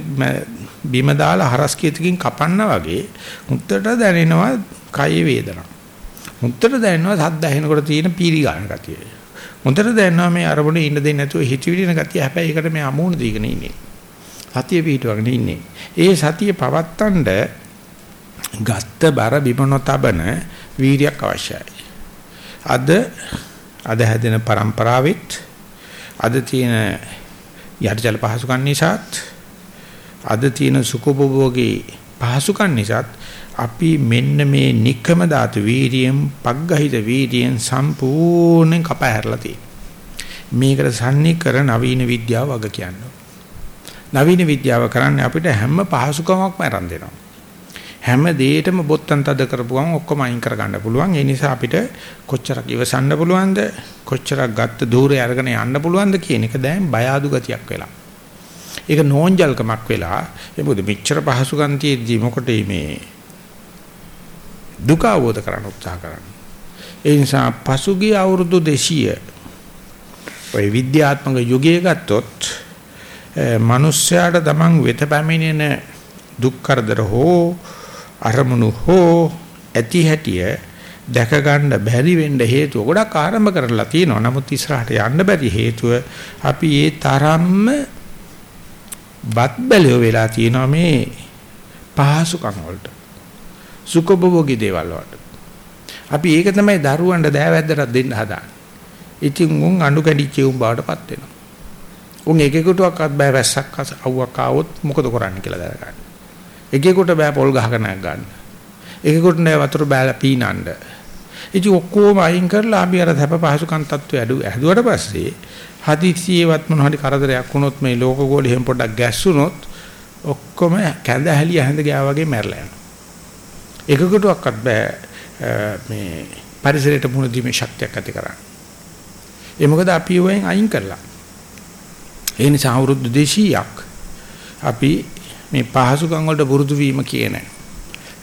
බිම දාලා හරස් කීතකින් කපන්නා වගේ මුත්තට දැනෙනවා කය වේදනා. මුත්තට දැනෙනවා සද්ද ඇහෙනකොට තියෙන පීරි ගන්න ගතිය. මුත්තට දැනෙනවා මේ අරමුණේ ඉන්න දෙන්නේ නැතුව හිතවිලින ගතිය. හැබැයි ඒකට මේ අමෝණ දීගෙන ඉන්නේ. සතිය පිටවගෙන ඉන්නේ. ඒ සතිය පවත්තන්න ගත්ත බර බිම නොතබන වීරියක් අවශ්‍යයි. අද අද හැදෙන પરම්පරාවෙත් අද තියෙන යටිජල පහසුකම් නිසාත් අද තියෙන සුඛභෝගී පහසුකම් නිසාත් අපි මෙන්න මේ নিকම ධාතු වීරියෙන් පග්ගහිත වීරියෙන් සම්පූර්ණයෙන් කපහැරලා තියෙනවා. මේකට සම්නිකර නවීන විද්‍යාව වග කියන්නේ. නවීන විද්‍යාව කරන්නේ අපිට හැම පහසුකමක්ම අරන් දෙනවා. හැම දෙයකම බොත්තම් තද කරපුවම ඔක්කොම අයින් කරගන්න පුළුවන්. ඒ නිසා අපිට කොච්චරක් ඉවසන්න පුළුවන්ද? කොච්චරක් ගත්ත දూరుය අරගෙන යන්න පුළුවන්ද කියන එක දැන් බය අඩු ගතියක් වෙලා. ඒක නෝන්ජල්කමක් වෙලා ඒ මොකද මෙච්චර පහසුකම් තියෙද්දි මොකටද මේ දුක අවබෝධ කරගන්න උත්සාහ කරන්නේ. ඒ නිසා පසුගිය අවුරුදු 200 ඔය විද්‍යාත්මක යුගයේ ගත්තොත් මිනිස්යාට තමන් වෙත පැමිණෙන දුක් කරදර හෝ අරමුණු හෝ ඇති හැටිය දැක ගන්න බැරි වෙන්න හේතුව ගොඩක් ආරම්භ කරලා තියෙනවා. නමුත් ඉස්සරහට යන්න බැරි හේතුව අපි ඒ තරම්ම බත් බැලිය වෙලා තියෙනවා මේ පහසුකම් වලට. සුඛභෝගී දේවල් වලට. අපි ඒක තමයි දරුවන්ට දෑවැද්දට දෙන්න හදාන්නේ. ඉතින් උන් අඬු කැඩිච්ච උන් බවටපත් වෙනවා. උන් එකෙකුටවත් බෑ වැස්සක් අවුවක් ආවොත් මොකද කරන්නේ කියලා දැනගන්න. එකෙකුට බෑ පොල් ගහගෙන ගන්න. එකෙකුට නෑ වතුර බෑලා පීනන්න. ඉතින් ඔක්කොම අයින් කරලා අපි අර තප පහසුකම් තත්ත්වය ඇදු ඇදුවට පස්සේ හදිසියෙවත් මොන හරි කරදරයක් වුණොත් මේ ලෝක ගෝලෙ හැම පොඩක් ගැස්සුනොත් ඔක්කොම කැඳ හැලිය හැඳ ගියා වගේ මැරලා යනවා. එකකටවත් බෑ මේ පරිසරයට මුහුණ දීමේ ශක්තියක් ඇති කරන්න. ඒ මොකද අපි වයින් අයින් කරලා. ඒ නිසා අවුරුදු 200ක් අපි මේ පහසුකම් වලට පුරුදු වීම කියන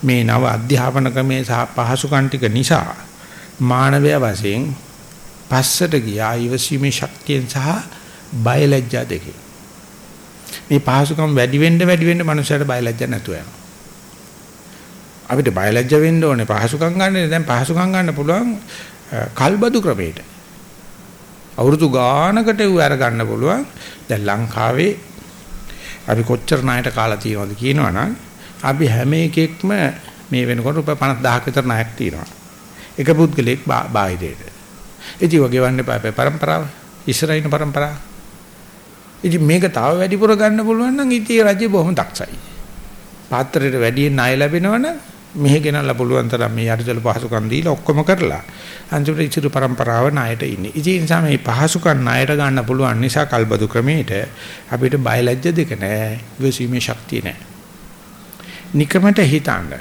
මේ නව අධ්‍යාපන ක්‍රමේ සහ පහසුකම් ටික නිසා මානවය වශයෙන් පස්සට ගියා ඉවසීමේ ශක්තියෙන් සහ බයලජ්ජා දෙකේ මේ පහසුකම් වැඩි වෙන්න වැඩි වෙන්න මනුස්සයට බයලජ්ජා නැතුව යනවා. අපිට බයලජ්ජා වෙන්න ඕනේ පහසුකම් ගන්න දැන් පහසුකම් ගන්න පුළුවන් කල්බදු ක්‍රමයට. අවුරුදු ගානකට උ අර ගන්න පුළුවන්. දැන් ලංකාවේ අපි කොච්චර ණයට කාලා තියෙනවද කියනවනම් අපි හැම එකෙක්ම මේ වෙනකොට රුපියල් 50000ක් විතර ණයක් තියෙනවා. එක පුද්ගලෙක් බාහිරයට. ඉතින් වගේ වන්න එපා පරම්පරාව. ඉස්සරහින පරම්පරාව. ඉතින් මේක තව වැඩිපුර ගන්න පුළුවන් නම් ඉතින් රජය බොහොම දක්ෂයි. පාත්‍රයට වැඩියෙන් ණය ලැබෙනවනම් මෙහෙ ගෙනල්ලා පුළුවන් තරම් මේ යටිදල පහසුකම් දීලා ඔක්කොම කරලා අන්තිමට ඉතිරි પરම්පරාව ණයට ඉන්නේ. ඉතින් ඒ නිසා මේ පහසුකම් ණයට ගන්න පුළුවන් නිසා කල්බදු ක්‍රමයට අපිට බයලජ්‍ය දෙක නැහැ. විශ්ීමේ ශක්තිය නැහැ. නිකමට හිතන්න.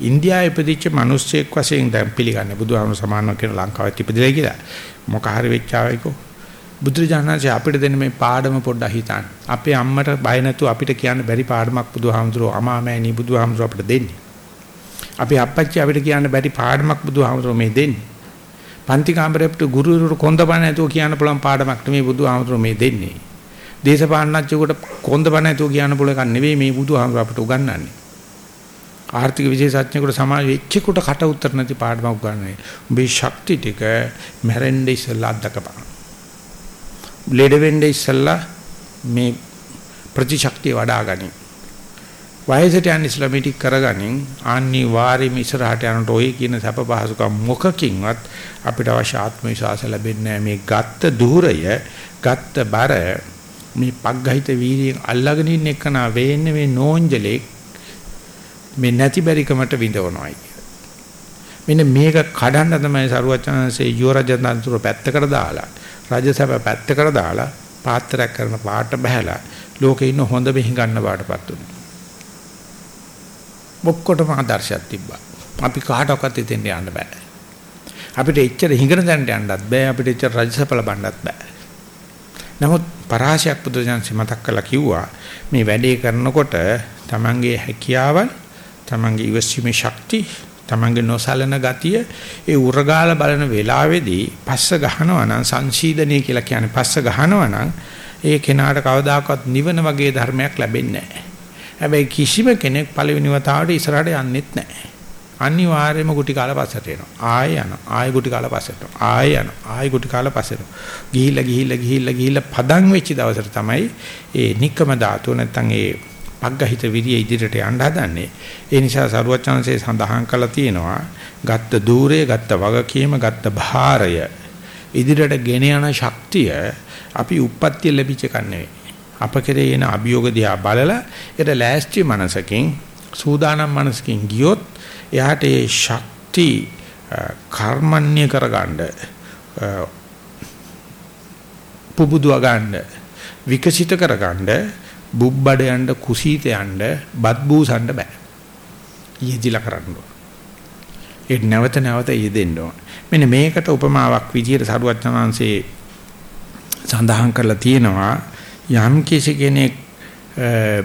ඉන්දියාවේ ඉපදිච්ච මිනිස්සෙක් වශයෙන් දැන් පිළිගන්නේ බුදුහාමුදුරු සමානව කියන ලංකාවෙත් ඉපදිලා කියලා. මොක හරි වෙච්චාවයිකෝ. බුදුරජාණන්සේ අපිට දෙන මේ පාඩම පොඩ්ඩක් හිතන්න. අපේ අම්මට බය නැතුව අපිට කියන්න බැරි පාඩමක් බුදුහාමුදුරුවෝ අමාමෑණී බුදුහාමුදුරුවෝ අපිට දෙන්නේ. අපේ අප්පච්චි අපිට කියන්න බැරි පාඩමක් බුදුහාමුදුරුවෝ මේ දෙන්නේ. පන්ති කාමරයට ගුරුවරු කොන්දපණ නැතුව කියන්න පුළුවන් පාඩමක් නෙමෙයි බුදුහාමුදුරුවෝ මේ දෙන්නේ. දේශපාලනඥයෙකුට කොන්දපණ නැතුව කියන්න පුළුවන් එකක් නෙවෙයි මේ බුදුහාමුදුරුවෝ අපිට උගන්වන්නේ. ආර්ථික විශේෂඥයෙකුට සමාජ වෙච්චෙකුට කට උතර නැති පාඩමක් උගන්වන්නේ. උඹේ ශක්ති ටික මැරෙන්න ඉස්සෙල්ලා අත්දකපන්. ලෙඩ වෙන්න ඉස්සෙල්ලා මේ ප්‍රතිශක්තිය වඩා ගනින්. වයසට යන ඉස්ලාමිටික් කරගනින්. අනිවාර්යයෙන්ම ඉස්සරහට යනකොට ඔය කියන සැප පහසුකම් මොකකින්වත් අපිට අවශ්‍ය ආත්ම විශ්වාස ලැබෙන්නේ මේ ගත්ත දුරය ගත්ත බර මේ පග්ගහිත වීර්යයෙන් අල්ලගෙන ඉන්න එකනා වෙන්නේ මේ නෝන්ජලේ මේ නැති බැරිකමට විඳවනවායි මෙන්න මේක කඩන්න තමයි සරුවචනanse යුවරජතන්තුර පැත්තකට දාලා රජසභ පැත්තකට දාලා පාත්‍රයක් කරන පාට බහැලා ලෝකේ ඉන්න හොඳ මෙහි ගන්න බාටපත් උනේ. ඔක්කොටම ආදර්ශයක් තිබ්බා. අපි කාටවත් හිතෙන්න යන්න බෑ. අපිට එච්චර හිඟන දැනට යන්නත් බෑ. අපිට එච්චර රජසභ ලබන්නත් බෑ. නමුත් පරාශයක් පුදුජාන්සි මතක් කළා කිව්වා මේ වැඩේ කරනකොට තමන්ගේ හැකියාවල් තමන්ගේ ඉවසීමේ ශක්තිය තමන්ගේ නොසලන ගතිය ඒ උරගාල බලන වෙලාවේදී පස්ස ගහනවා නම් සංශීදනය කියලා කියන්නේ පස්ස ගහනවා නම් ඒ කෙනාට කවදාකවත් නිවන වගේ ධර්මයක් ලැබෙන්නේ නැහැ. හැබැයි කිසිම කෙනෙක් පළවෙනි වතාවට ඉස්සරහට යන්නෙත් නැහැ. අනිවාර්යයෙන්ම ගුටි කාලා පස්සට එනවා. ආයෙ යනවා. ආයෙ ගුටි කාලා පස්සට යනවා. ආයෙ යනවා. ආයෙ ගුටි කාලා පස්සට යනවා. ගිහිල්ලා ගිහිල්ලා ගිහිල්ලා ගිහිල්ලා පදන් වෙච්ච දවසට තමයි ඒ නික්කම ධාතුව නැත්තම් ඒ පග්ගහිත විරිය ඉදිරියට යන්න හදන්නේ. ඒ නිසා සරුවචනසේ සඳහන් කළා තියෙනවා ගත්ත দূරය, ගත්ත වගකීම, ගත්ත භාරය ඉදිරියට ගෙන යන ශක්තිය අපි උප්පත්ති ලැබිච්ච එකක් නෙවෙයි. අප කෙරේ එන අභියෝග දිහා බලලා ඒට ලෑස්ති මනසකින් සූදානම් මනසකින් ගියොත් එයාට ඒ ශක්ති කර්මන්‍ය කරගන්න පුබුදුව ගන්න විකසිත කරගන්න බුබ්බඩ යන්න කුසීත යන්න බත් බූසන්න බෑ. යෙදිලා කරන්න ඕන. ඒ නැවත නැවත යෙදෙන්න ඕන. මෙන්න මේකට උපමාවක් විදියට සරුවචනාංශේ සඳහන් කරලා තියෙනවා යම් කිසි කෙනෙක්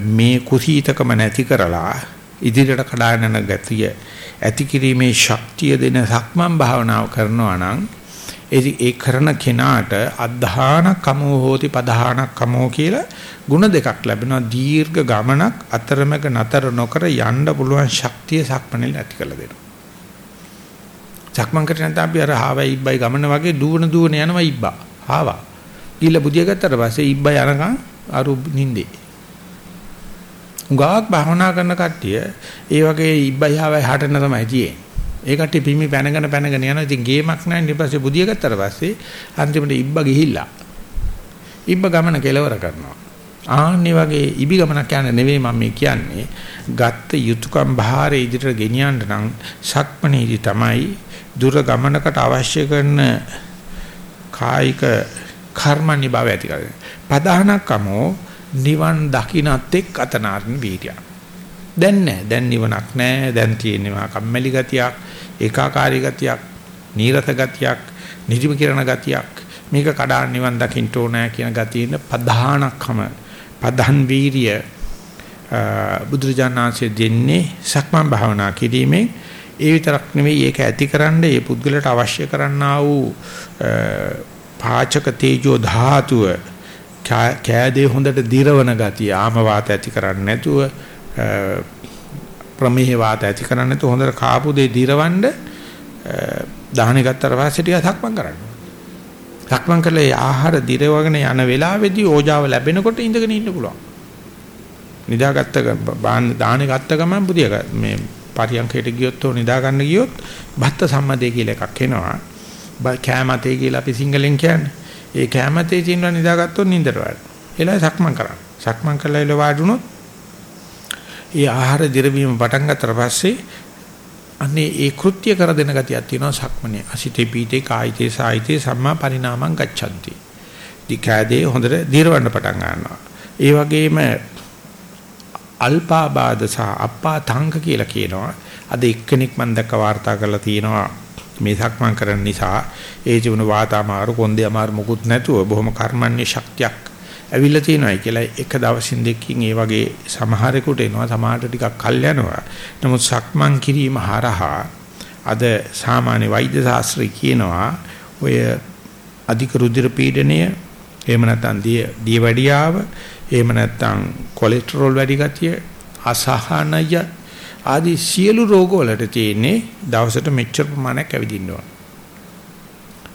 මේ කුසීතකම නැති කරලා ඉදිරියට කඩාගෙන යන ගතිය ඇති කිරීමේ ශක්තිය දෙන සක්මන් භාවනාව කරනවා නම් ඒ කරන කෙනාට අධධාන කමෝ හෝති පධාන කමෝ කියලා ಗುಣ දෙකක් ලැබෙනවා දීර්ඝ ගමනක් අතරමැග නතර නොකර යන්න පුළුවන් ශක්තිය සක්මණේ ඇති කළ දෙනවා. සක්මන් කරන අපි අර හාවයි ඉබ්බයි ගමන වගේ දුවන දුවන යනවා ඉබ්බා. හාවා. ඊළ බුදිය ගත්තට පස්සේ ඉබ්බා යනකම් අරු නින්දේ. උගාවක් භවනා කරන කට්ටිය ඒ වගේ ඉබ්බයි හාවයි හටන තමයි තියෙන්නේ. ඒ කට්ටිය පිම්මි පැනගෙන පැනගෙන යනවා. ඉතින් ගේමක් නැහැ. ඊට පස්සේ බුදිය ගත්තට පස්සේ අන්තිමට ඉබ්බා ගිහිල්ලා. ඉබ්බ ගමන කෙලවර කරනවා. ආන්නේ වගේ ඉබි ගමනක් යන නෙවෙයි මම මේ කියන්නේ. ගත්ත යුතුයකම් භාරය ඉදිරියට ගෙනියන්න නම් සක්මණේදී තමයි දුර ගමනකට අවශ්‍ය කරන කායික කර්මනි භාවය ඇති කරගන්න. පදානකමෝ නිවන් දකින්නත් එක් අතනාරින් වීර්යය. දැන් නෑ දැන් නිවනක් නෑ දැන් තියෙනවා කම්මැලි ගතියක් ඒකාකාරී ගතියක් නීරස ගතියක් නිදිම කිරණ ගතියක් මේක කඩාන නිවන් දකින්න ඕනෑ කියන ගතියින පධානක්ම පධන් වීරිය බුදුරජාණන්සේ දෙන්නේ සක්මන් භාවනා කිරීමෙන් ඒ විතරක් නෙවෙයි ඒක ඇතිකරන්න ඒ පුද්ගලට අවශ්‍ය කරන්නා වූ පාචක තේජෝ ධාතුව කෑදේ හොඳට දිරවන ගතිය ආම වාත ඇති කරන්නේ නැතුව ප්‍රමේහ වාත ඇති කරන්නේ නැතුව හොඳට කාපු දේ දිරවන්න දහන ගත්තට පස්සේ ටික සක්මන් කරන්න. සක්මන් කළේ ආහාර දිරවගෙන යන වෙලාවේදී ඕජාව ලැබෙනකොට ඉඳගෙන ඉන්න පුළුවන්. නිදාගත්ත දාහන ගත්ත ගමන් බුදිය මේ පරියන්කයට ගියොත් හෝ නිදා ගන්න ගියොත් භත්ත සම්මතය කියලා එකක් එනවා. කෑමතේ කියලා අපි සිංහලෙන් කියන්නේ. ඒ කෑමතේ තියෙනවා නිදාගත්තොත් නින්දට වඩ. එලා සක්මන් කරන්න. සක්මන් කළා ඉල වාඩුණොත් ඒ ආහාර දිරවීම පටන් ගත්තට පස්සේ අනේ ඒ කෘත්‍ය කර දෙන ගතියක් තියෙනවා සක්මනේ අසිතේ පීතේ කායිතේ සායිතේ සම්මා පරිණාමං ගච්ඡanti. දිකාදේ හොඳට දිරවන්න පටන් ගන්නවා. ඒ වගේම අල්පාබාධ සහ අප්පා තංක කියලා කියනවා. අද එක්කෙනෙක් මම දැක්ක වාර්තා කරලා තියෙනවා මේ සක්මන් කරන නිසා ඒ ජීවන වාතාමාරු කොන්දේ අමාරු මුකුත් නැතුව බොහොම කර්මන්නේ ශක්තියක් ඇවිල්ලා තියෙනවායි කියලා එක දවසින් දෙකකින් ඒ වගේ සමහරෙකුට එනවා සමහරට ටිකක් කල් යනවා. නමුත් සක්මන් කිරීම හරහා අද සාමාන්‍ය වෛද්‍ය ශාස්ත්‍රය කියනවා ඔය අධික රුධිර පීඩනය එහෙම නැත්නම් දිය වැඩියාව එහෙම නැත්නම් කොලෙස්ටරෝල් වැඩි ගතිය අසහනය ආදී සියලු රෝග වලට තියෙන්නේ දවසට මෙච්චර ප්‍රමාණයක් ඇවිදින්න ඕන.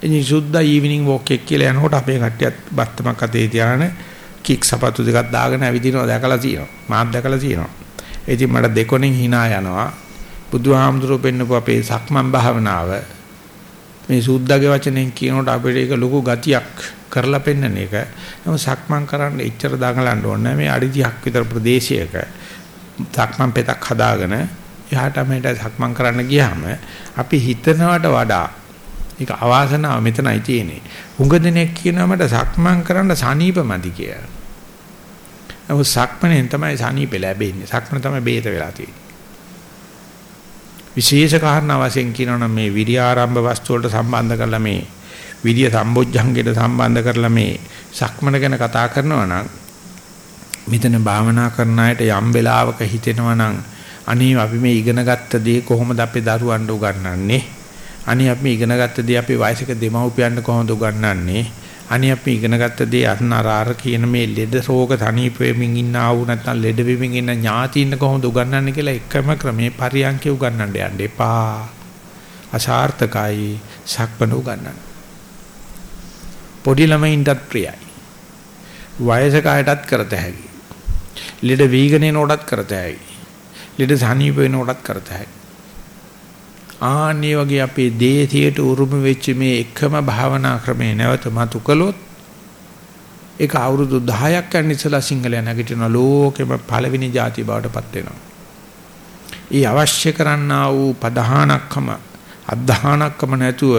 ඉතින් සුද්දා ඊවිනිං වොක් එක කියලා යනකොට අපේ කට්ටියත් බත්තමක් අතේ තියාගෙන කික් සපත්තු දෙකක් දාගෙන ඇවිදිනවා දැකලා තියෙනවා. මාත් දැකලා තියෙනවා. ඉතින් මට දෙකොණින් hina යනවා. බුදුහාමුදුරුවෝ පෙන්නපු අපේ සක්මන් භාවනාව මේ සුද්දාගේ වචනෙන් කියනකොට අපිට ඒක ලොකු ගතියක් කරලා පෙන්නන එක. නමුත් සක්මන් කරන්න එච්චර දඟලන්න ඕනේ මේ අඩි 30ක් විතර ප්‍රදේශයක සක්මන් පෙතක් හදාගෙන එහාට මෙහෙට සක්මන් කරන්න ගියාම අපි හිතනවට වඩා ඒක අවාසනාව මෙතනයි තියෙන්නේ. හුඟ දෙනෙක් කියනවා මට සක්මන් කරන්න සනීපමදි කියලා. නමුත් සක්මණෙන් තමයි සනීප ලැබෙන්නේ. සක්මණ තමයි බේත වෙලා තියෙන්නේ. විශේෂ කාරණා වශයෙන් කියනවනම් මේ විරිය ආරම්භ වස්තු වලට සම්බන්ධ කරලා මේ විරිය සම්බොජ්ජංගයට සම්බන්ධ කරලා මේ සක්මණ ගැන කතා කරනවා නම් මෙතන භාවනා කරන අයට යම් වෙලාවක හිතෙනවා නම් අනේ අපි මේ ඉගෙනගත්ත දේ කොහොමද අපේ දරුවන්ට උගන්වන්නේ? අනේ අපි ඉගෙනගත්ත දේ අපේ වයසක දෙමව්පියන්ට කොහොමද උගන්වන්නේ? අනේ අපි ඉගෙනගත්ත දේ අන්න අර අර කියන මේ ලෙඩ රෝග තනීප වෙමින් ඉන්න ආවු නැත්නම් ලෙඩ වෙමින් ඉන්න ඥාතියින් කොහොමද උගන්වන්නේ? කියලා එකම ක්‍රමේ පරියන්කේ උගන්වන්න යන්න එපා. අසාර්ථකයි. සක්පන උගන්වන්න. පොඩි ළමයින්ටත් ප්‍රියයි. වයසක අයටත් කරත හැකියි ලෙඩ වීගන එනකොටත් කරත හැකියි. ලෙඩ සනීප වෙනකොටත් කරත හැකියි. ආන්නේ වගේ අපේ දේහයට උරුම වෙච්ච මේ එකම භාවනා ක්‍රමේ නැවත මතු කළොත් ඒක අවුරුදු 10ක් යන ඉස්සලා සිංහලයා නැගිටින ලෝකෙම පළවෙනි ಜಾති බවට පත් වෙනවා. ඊ අවශ්‍ය කරන්නා වූ පධානක්කම අධධානක්කම නැතුව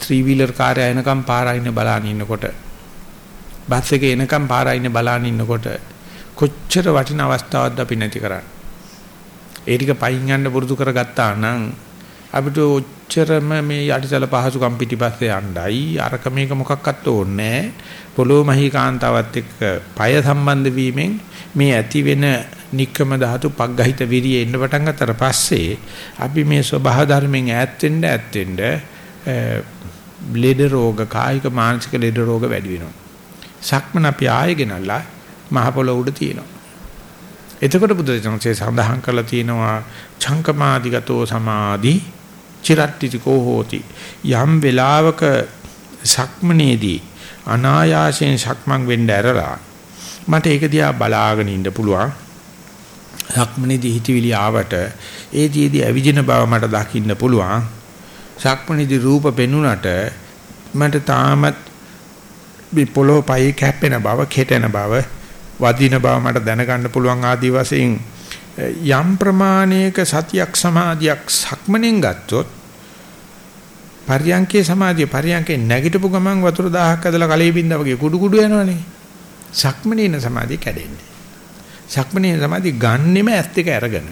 ත්‍රිවිලර් කාර්යය එනකම් පාරයින් බලන ඉන්නකොට බස් එකේ එනකම් පාරයින් බලන ඉන්නකොට කොච්චර වටින අවස්ථාවක්ද අපි නැති කරන්නේ. ඒ ටික පයින් යන්න පුරුදු කරගත්තා නම් අපිට ඔච්චරම මේ යටිතල පහසුකම් පිටිපස්සේ යණ්ඩයි අරක මේක මොකක්වත් ඕනේ පොළොව මහීකාන්තාවත් එක්ක পায় සම්බන්ධ වීමෙන් මේ ඇති වෙන නික්කම ධාතු පග්ගහිත විරිය එන්න පටන් ගත්තට පස්සේ අපි මේ ස්වභාව ධර්මෙන් ඈත් වෙන්න ඈත් වෙන්න ලෙඩ රෝග කායික මානසික ලෙඩ රෝග වැඩි වෙනවා. සක්මන අපි ආයෙ ගෙනල්ලා මහ පොළොව උඩ තියෙනවා. එතකොට බුදුරජාණන්සේ සඳහන් කරලා තියෙනවා චංකමාදිගතෝ සමාධි චිරට්ටිකෝ හෝති. යම් වෙලාවක සක්මනේදී අනායාසයෙන් සක්මන් වෙන්න ඇරලා මට ඒක දිහා බලාගෙන ඉන්න පුළුවන්. සක්මනේදී හිතවිලි ආවට ඒ දිදී ඇවිදින බව මට දකින්න පුළුවන්. සක්මනේදී රූප පෙනුනට මට තාමත් මේ පොළොව පයි කැපෙන බව කෙටෙන බව වදින බව මට දැනගන්න පුළුවන් ආදි වශයෙන් යම් ප්‍රමාණයක සතියක් සමාධියක් සක්මණෙන් ගත්තොත් පරියංකේ සමාධිය පරියංකේ නැගිටපු ගමන් වතුර දහහක් ඇදලා කලෙ බින්දා වගේ කුඩු කුඩු යනවනේ. සක්මණේන සමාධිය කැඩෙන්නේ. සක්මණේන සමාධිය ගන්නෙම ඇස් දෙක අරගෙන.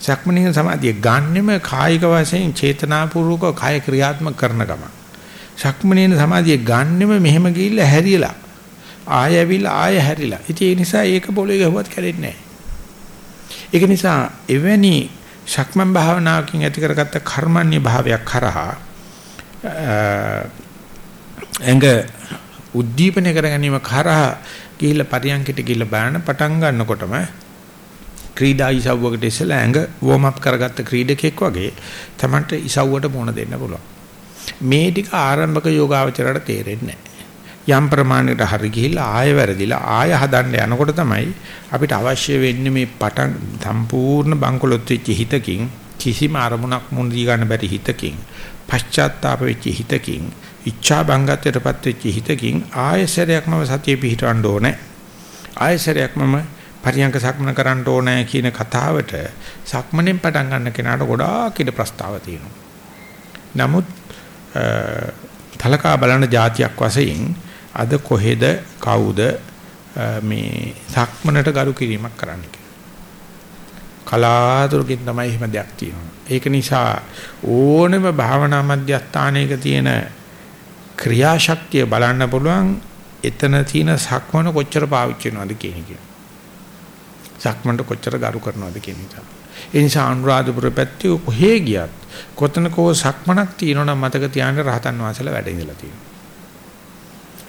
සක්මණේන සමාධිය ගන්නෙම කායික වශයෙන් චේතනාපූර්වක කාය ක්‍රියාත්මක කරන ගමන්. සක්මණේන සමාධිය ගන්නෙම මෙහෙම ගිහිල්ලා හැරියලා ආය ඇවිල්ලා ආය හැරිලා. ඉතින් ඒ නිසා ඒක පොළොවේ ගහුවත් කැඩෙන්නේ නැහැ. ඒක නිසා එවැනි ශක්මන් භාවනාවකින් ඇති කරගත්ත කර්මන්නේ භාවයක් කරහා එංග උද්දීපනය කර ගැනීම කරහා ගිහිල්ලා පරියන්කිට ගිහිල්ලා බලන පටන් ගන්නකොටම ක්‍රීඩා ඉසව්වකට ඉස්සලා ඇඟ වෝම් අප් කරගත්ත ක්‍රීඩකෙක් වගේ තමන්ට ඉසව්වට මොන දෙන්න පුළුවන්. මේ ටික ආරම්භක යෝගාවචරයට තේරෙන්නේ නැහැ. යම් ප්‍රමාණයකට හරි ගිහිල්ලා ආය වැරදිලා ආය හදන්න යනකොට තමයි අපිට අවශ්‍ය වෙන්නේ මේ පටන් සම්පූර්ණ බංකොලොත් වෙච්ච හිතකින් කිසිම අරමුණක් මුණ දී ගන්න බැරි හිතකින් පශ්චාත්තාප වෙච්ච හිතකින් ඉච්ඡා බංගත්වයටපත් වෙච්ච හිතකින් ආයසරයක්ම සතිය පිහිටවන්න ඕනේ. ආයසරයක්ම පරියංක සක්මන කරන්න ඕනේ කියන කතාවට සක්මනෙන් පටන් ගන්න කෙනාට ගොඩාක් ඉඩ ප්‍රස්තාව තියෙනවා. නමුත් තලකා බලන જાතියක් වශයෙන් අද කොහෙද කවුද මේ සක්මනට ගරු කිරීමක් කරන්න කලාතුරකින් තමයි එහෙම දෙයක් තියෙනවා. ඒක නිසා ඕනෙම භාවනා මධ්‍යස්ථානයක තියෙන ක්‍රියාශක්තිය බලන්න පුළුවන් එතන තියෙන සක්මන කොච්චර පාවිච්චි වෙනවද කියන එක. සක්මන්ට කොච්චර ගරු කරනවද කියන එක. ඒ නිසා අනුරාධපුර පැත්තේ කොහේ ගියත් කොතනකෝ සක්මනක් තියෙනවනම් මතක තියාගන්න රහතන් වහන්සේලා වැඩ ඉඳලා තියෙනවා.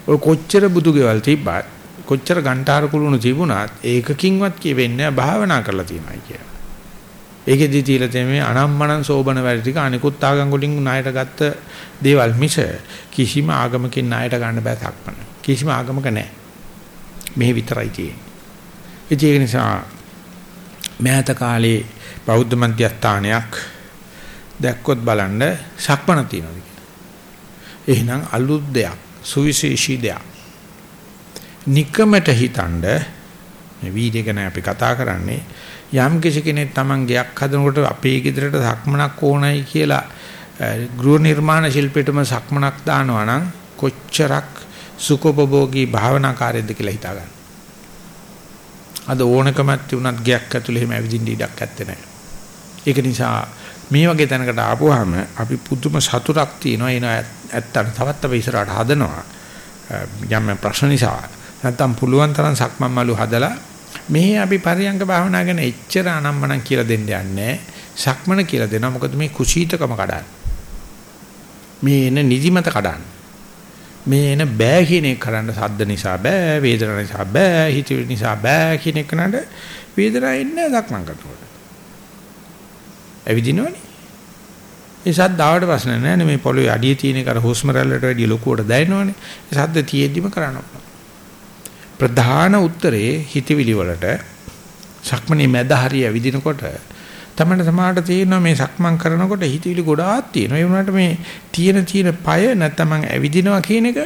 ඔය කොච්චර බුදු ගෙවල් තිබ්බත් කොච්චර ගන්ටාර කුළුණු තිබුණත් ඒකකින්වත් කියෙන්නේ භාවනා කරලා තියෙනයි කියලා. ඒකෙදි තියලා තියෙන මේ අනම්මනම් සෝබන වැඩ ටික අනිකුත් ආගම් වලින් ණයට ගත්ත දේවල් මිස කිසිම ආගමකින් ණයට ගන්න බෑ සක්මන. කිසිම ආගමක නැහැ. මේ විතරයි තියෙන්නේ. ඒක නිසා මෑත කාලේ බෞද්ධ මධ්‍යස්ථානයක් දැක්කොත් බලන්න සක්මන තියෙනවා එහෙනම් අලුත් දෙයක් සුවිශේෂී දෙයක්. নিকමට හිතනද මේ වීඩියෝ ගැන අපි කතා කරන්නේ යම් කිසි කෙනෙක් Taman ගයක් හදනකොට අපේ ගෙදරට සක්මනක් ඕනයි කියලා ගෘහ නිර්මාණ ශිල්පෙටම සක්මනක් දානවා නම් කොච්චරක් සුඛෝපභෝගී භාවනාකාරයද කියලා හිතා ගන්න. අද ඕනකමක් තිබුණත් ගයක් ඇතුලේ එහෙම ඇවිදින්න ඉඩක් ඇත්තේ නැහැ. ඒක නිසා මේ වගේ තැනකට ආපුවාම අපි පුදුම සතුටක් තියෙනවා එන ඇත්තට. තවත් අපි ඉස්සරහට හදනවා. යම් ප්‍රශ්න නිසා. නැත්තම් පුළුවන් තරම් සක්මන් මලු හදලා මේ අපි පරියංග භාවනා ගැන එච්චර අනම්මනම් කියලා දෙන්න යන්නේ සක්මන කියලා දෙනවා. මොකද මේ කුසීතකම කඩන්න. මේ එන නිදිමත කඩන්න. මේ එන බෑ කියන එක කරන්න සද්ද නිසා බෑ වේදන නිසා බෑ හිතවිලි නිසා බෑ කියන එක නඩ වේදනාව එන්නේ සක්මන් කරනකොට. ඇවිදිනවනේ. ඒ සද්දාවට ප්‍රශ්න නැහැ මේ පොළොවේ අඩිය තියෙන කර හුස්ම රැල්ලට වැඩිය ලොකුවට දැනෙනවනේ. ඒ සද්ද තියෙද්දිම කරන්න ප්‍රධාන උත්තරේ හිතවිලි වලට සක්මණේ මැද හරිය ඇවිදිනකොට තමයි සමාහට තියෙනවා මේ සක්මන් කරනකොට හිතවිලි ගොඩාක් තියෙනවා. ඒ වුණාට මේ තියෙන තියෙන পায় නැත්නම් ඇවිදිනවා කියන එක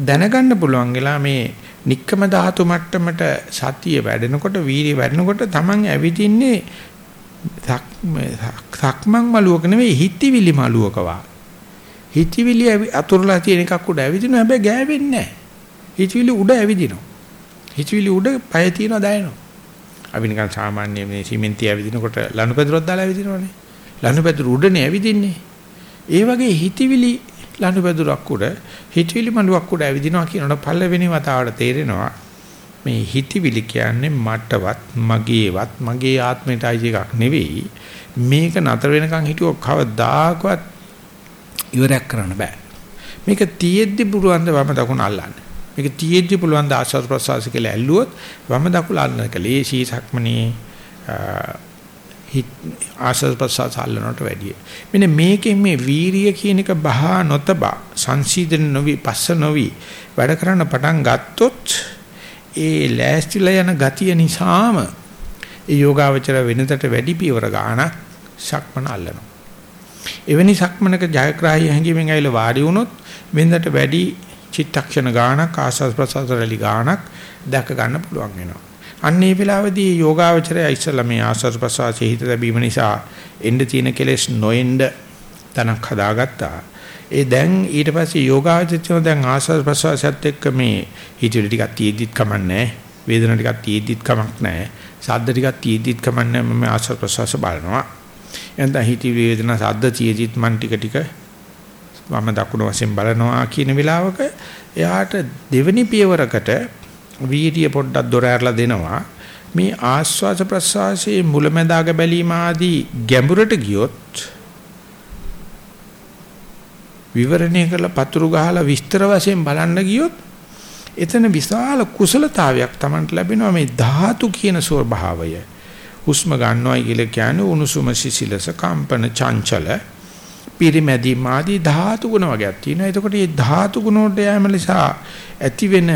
දැනගන්න පුළුවන් වෙලා මේ নিක්කම ධාතු මට්ටමට සතිය වැඩෙනකොට වීර්ය වැඩෙනකොට තමන් ඇවිදින්නේ සක්මන් මලුවක නෙවෙයි හිතවිලි මලුවක වා. හිතවිලි අතුරුලා තියෙන එකක් උඩ ඇවිදිනවා හැබැයි ගෑවෙන්නේ නැහැ. හිතවිලි උඩ ඇවිදිනවා. හිතවිලි උඩ පය තියනවා දැනෙනවා. අපි නිකන් සාමාන්‍ය මේ සිමෙන්ති ඇවිදිනකොට ලනුපැදුරක් දාලා ඇවිදිනවනේ. ලනුපැදුර උඩනේ ඇවිදින්නේ. ඒ වගේ හිතවිලි ලනුපැදුරක් උඩ හිතවිලි මළුවක් උඩ ඇවිදිනවා කියනකොට පළවෙනි වතාවට තේරෙනවා මේ හිතවිලි කියන්නේ මටවත් මගේවත් මගේ ආත්මයටයි එකක් නෙවෙයි. මේක නතර වෙනකන් හිටියොත් කවදාකවත් ඉවරයක් කරන්න බෑ. මේක තියෙද්දි පුරුවන් ද වම දකුණ අල්ලන්න. මේක තියෙද්දි පුළුවන් ද ආශ්වාස ප්‍රශ්වාස කියලා ඇල්ලුවොත් වම දකුල අල්ලන එක ලේසි සක්මනේ ආශ්වාස ප්‍රශ්වාස අල්ලනට වැඩිය. මෙන්න මේකෙන් මේ වීරිය කියන එක බහා නොතබා සංසීදන නොවි පස්ස නොවි වැඩ කරන්න පටන් ගත්තොත් ඒ ලෑස්තිලා යන ගතිය නිසාම ඒ යෝගාවචර වෙනතට වැඩි පියවර ගානක් සක්මන අල්ලනවා. එවැනි සක්මනක ජයග්‍රාහී හැඟීමෙන් ඇවිල්ලා වාඩි වුණොත් වෙනදට වැඩි චිත්තක්ෂණ ගානක් ආස්වාද ප්‍රසආස රැලි ගානක් දැක ගන්න පුළුවන් වෙනවා. අන්න ඒ වෙලාවේදී යෝගාවචරය ඉස්සලා මේ ආස්වාද ප්‍රසආසයේ හිත ලැබීම නිසා එන්න තියෙන කෙලෙස් නොඑන්න තනක් හදාගත්තා. ඒ දැන් ඊට පස්සේ යෝගාවචරය දැන් ආස්වාද ප්‍රසආසයත් එක්ක මේ හිතවිලි ටිකක් තියෙද්දිත් කමන්නේ වේදන ටිකක් තියෙද්දිත් කමක් නැහැ. සද්ද ටිකක් තියෙද්දිත් කමන්නේ මම ආස්වාද ප්‍රසආස බලනවා. එතන හිතවිලි වේදන සද්ද තියෙද්දිත් මන් ටික ටික වම දකුණු වශයෙන් බලනවා කියන වෙලාවක එයාට දෙවෙනි පියවරකට වීර්ය පොඩ්ඩක් දොර ඇරලා දෙනවා මේ ආස්වාස ප්‍රසවාසයේ මුලැමැදාග බැලීම ආදී ගැඹුරට ගියොත් විවරණය කරලා පතුරු ගහලා විස්තර වශයෙන් බලන්න ගියොත් එතන විශාල කුසලතාවයක් Tamanට ලැබෙනවා මේ ධාතු කියන ස්වභාවය හුස්ම ගන්නවයි කියලා කියන්නේ උණුසුම සිසිලස කම්පන චංචල පිරිමැදීම් ආදී ධාතු ගුණ වර්ගයක් තියෙනවා. එතකොට මේ ධාතු ගුණ වලට යෑම නිසා ඇතිවෙන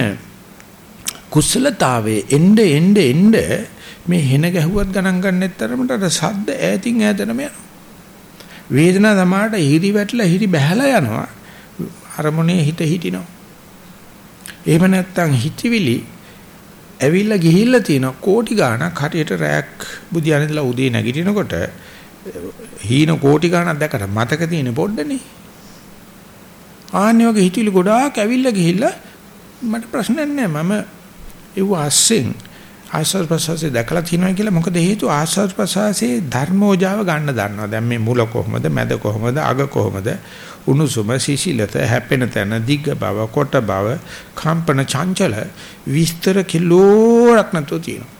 කුසලතාවයේ එnde එnde එnde මේ හෙන ගැහුවත් ගණන් ගන්නෙත් තරමට අර සද්ද ඈතින් ඈතටම යනවා. වේදනා සමාඩ හිරි වැටලා හිරි බහැලා යනවා. අරමුණේ හිත හිටිනවා. එහෙම නැත්නම් හිතවිලි ඇවිල්ලා ගිහිල්ලා තියෙන කෝටි ගාණක් හරියට රැයක් බුදියානදලා උදේ නැගිටිනකොට හීන කෝටි ගණක් දැකලා මතක තියෙන පොඩ්ඩනේ. ආන්නේ වගේ හිතවිලි ගොඩාක් ඇවිල්ලා ගිහිල්ලා මට ප්‍රශ්නයක් නැහැ. මම ඒව අස්සෙන් ආස්වාද ප්‍රසවාසයේ දැකලා තියෙනවා කියලා මොකද හේතුව ආස්වාද ප්‍රසවාසයේ ධර්මෝජාව ගන්න දන්නවා. දැන් මේ මුල කොහොමද, මැද කොහොමද, අග කොහොමද, උණුසුම, සිසිලත, හැපෙන තැන, දිග්ග බව, කොට බව, කම්පන චංචල විස්තර කිලෝරක් නැතුව තියෙනවා.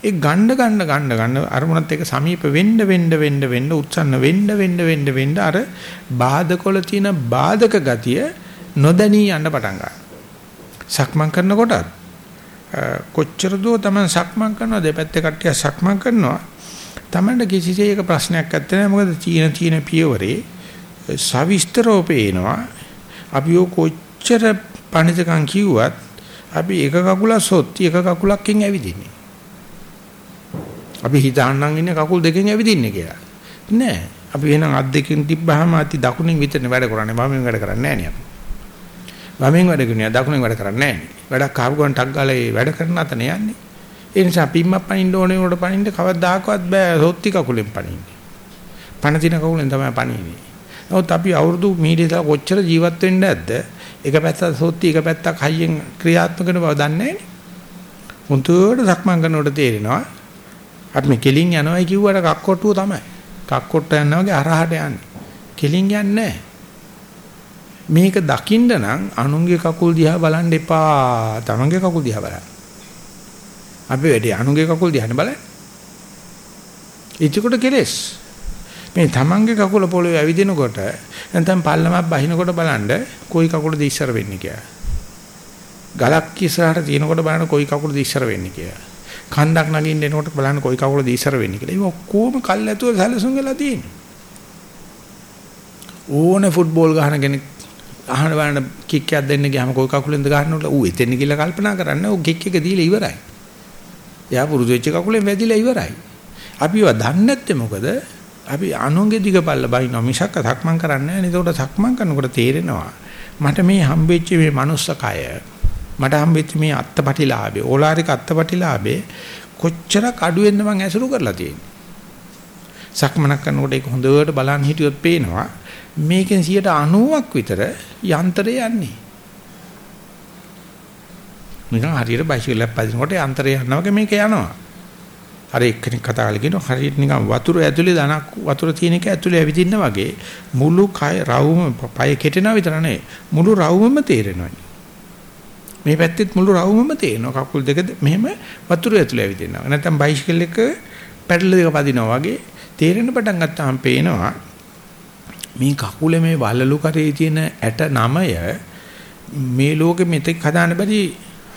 ඒ ගන්න ගන්න ගන්න ගන්න අරමුණත් එක්ක සමීප වෙන්න වෙන්න වෙන්න වෙන්න උත්සන්න වෙන්න වෙන්න වෙන්න වෙන්න අර බාධකොල තියෙන බාධක ගතිය නොදැනී යන්න පටන් ගන්නවා. සක්මන් කරනකොටත් කොච්චර දෝ තමයි සක්මන් කරනවා දෙපැත්තේ කට්ටිය සක්මන් කරනවා. තමන්ට කිසිසේක ප්‍රශ්නයක් නැත්තේ මොකද තීන තීන පියවරේ සවිස්තරව පේනවා. අපි ඔය කොච්චර පණිතකම් කිව්වත් අපි එක කකුලක් සොත්ති එක කකුලක්කින් ඇවිදින්නේ. අපි හිතාන්නම් ඉන්නේ කකුල් දෙකෙන් ඇවිදින්නේ කියලා. නෑ. අපි එහෙනම් අත් දෙකෙන් තිබ්බහම අති දකුණින් විතරනේ වැඩ කරන්නේ. වමෙන් වැඩ කරන්නේ නෑනේ අපි. වමෙන් වැඩ කරන්නේ දකුණෙන් වැඩ කරන්නේ නෑනේ වැඩක් ආපු ගමන් ටක් ගාලා ඒ වැඩ කරන අතන යන්නේ. ඒ නිසා පිම්මක් පනින්න ඕනේ උඩ පනින්න කවදාකවත් බෑ සොත්ති කකුලෙන් පනින්නේ. පන තින කකුලෙන් තමයි පනින්නේ. නමුත් අපි අවුරුදු මීඩියලා කොච්චර ජීවත් වෙන්න ඇද්ද? එක පැත්තක් සොත්ති එක පැත්තක් හයියෙන් ක්‍රියාත්මක වෙන බව දන්නේ නෑනේ. මුතුවට සක්මන් කරනකොට තේරෙනවා අපි මේ කෙලින් යනවායි කිව්වට කක්කොට්ටුව තමයි. කක්කොට්ට යනවා වගේ අරහට යන්නේ. කෙලින් යන්නේ නැහැ. මේක දකින්න නම් අනුන්ගේ කකුල් දිහා බලන්න එපා. තමන්ගේ කකුල් දිහා බලන්න. අපි වැඩි අනුන්ගේ කකුල් දිහානේ බලන්නේ. ඉතිකොට කෙලස්. මේ තමන්ගේ කකුල පොළවේ ඇවිදිනකොට නැත්නම් පල්ලමක් බහිනකොට බලන්න කොයි කකුලද ඉස්සර වෙන්නේ කියලා. ගලක් ඉස්සරහට තියෙනකොට බලන්න කොයි කකුලද ඉස්සර වෙන්නේ කියලා. කන්දක් නගින්න එනකොට බලන්න කොයි කකුලද ඉස්සර වෙන්නේ කියලා. ඒක ඔක්කොම කල් ඇතුව සැලසුම් වෙලා තියෙන්නේ. ඕනේ ෆුට්බෝල් ගහන කෙනෙක් අහන බලන්න කික් එකක් දෙන්න ගියාම කොයි කකුලෙන්ද ගන්නකොට ඌ එතෙන් ගිහලා කල්පනා කරන්නේ ඌ කික් එක දීලා ඉවරයි. එයා පුරුදු වෙච්ච කකුලෙන් වැදිලා ඉවරයි. අපි ඒවා දන්නේ නැත්තේ මොකද? අපි අනුන්ගේ දිගපල්ල බයිනවා මිසක් සක්මන් කරන්නේ නැහැ. ඒකට සක්මන් කරනකොට තේරෙනවා මට මේ හම්බෙච්ච මේ මනුස්ස කය මට හම්බෙච්ච මේ අත්පටිලාභේ ඕලාරික අත්පටිලාභේ කොච්චරක් අඩුවෙන්ද මං ඇසුරු කරලා තියෙන්නේ. සක්මනක් කරනකොට ඒක හොඳට බලන් හිටියොත් පේනවා මේකෙන් 90ක් විතර යන්ත්‍රය යන්නේ. නිකන් හරියට බයිසිකලයක් පදිනකොට යන්ත්‍රය යනවා වගේ මේක යනවා. අර එක්කෙනෙක් කතා කරලා කියනවා හරියට නිකන් වතුර ඇතුලේ ධනක් වතුර තියෙන එක ඇතුලේ ඇවිදින්න වගේ මුළු කය රවුම පය කෙටෙනවා විතර නෙවෙයි මුළු රවුමම තේරෙනවා. මේ පැත්තෙත් මුළු රවුමම තේරෙනවා කකුල් දෙක මෙහෙම වතුර ඇතුලේ ඇවිදිනවා. නැත්නම් බයිසිකල් එක පැඩල් දෙක පදිනවා වගේ තේරෙන පටන් ගත්තාම පේනවා මේ කකුලේ මේ වලලු කරේ තියෙන ඇට නමය මේ ලෝකෙ මෙතෙක් හදාන්න බැරි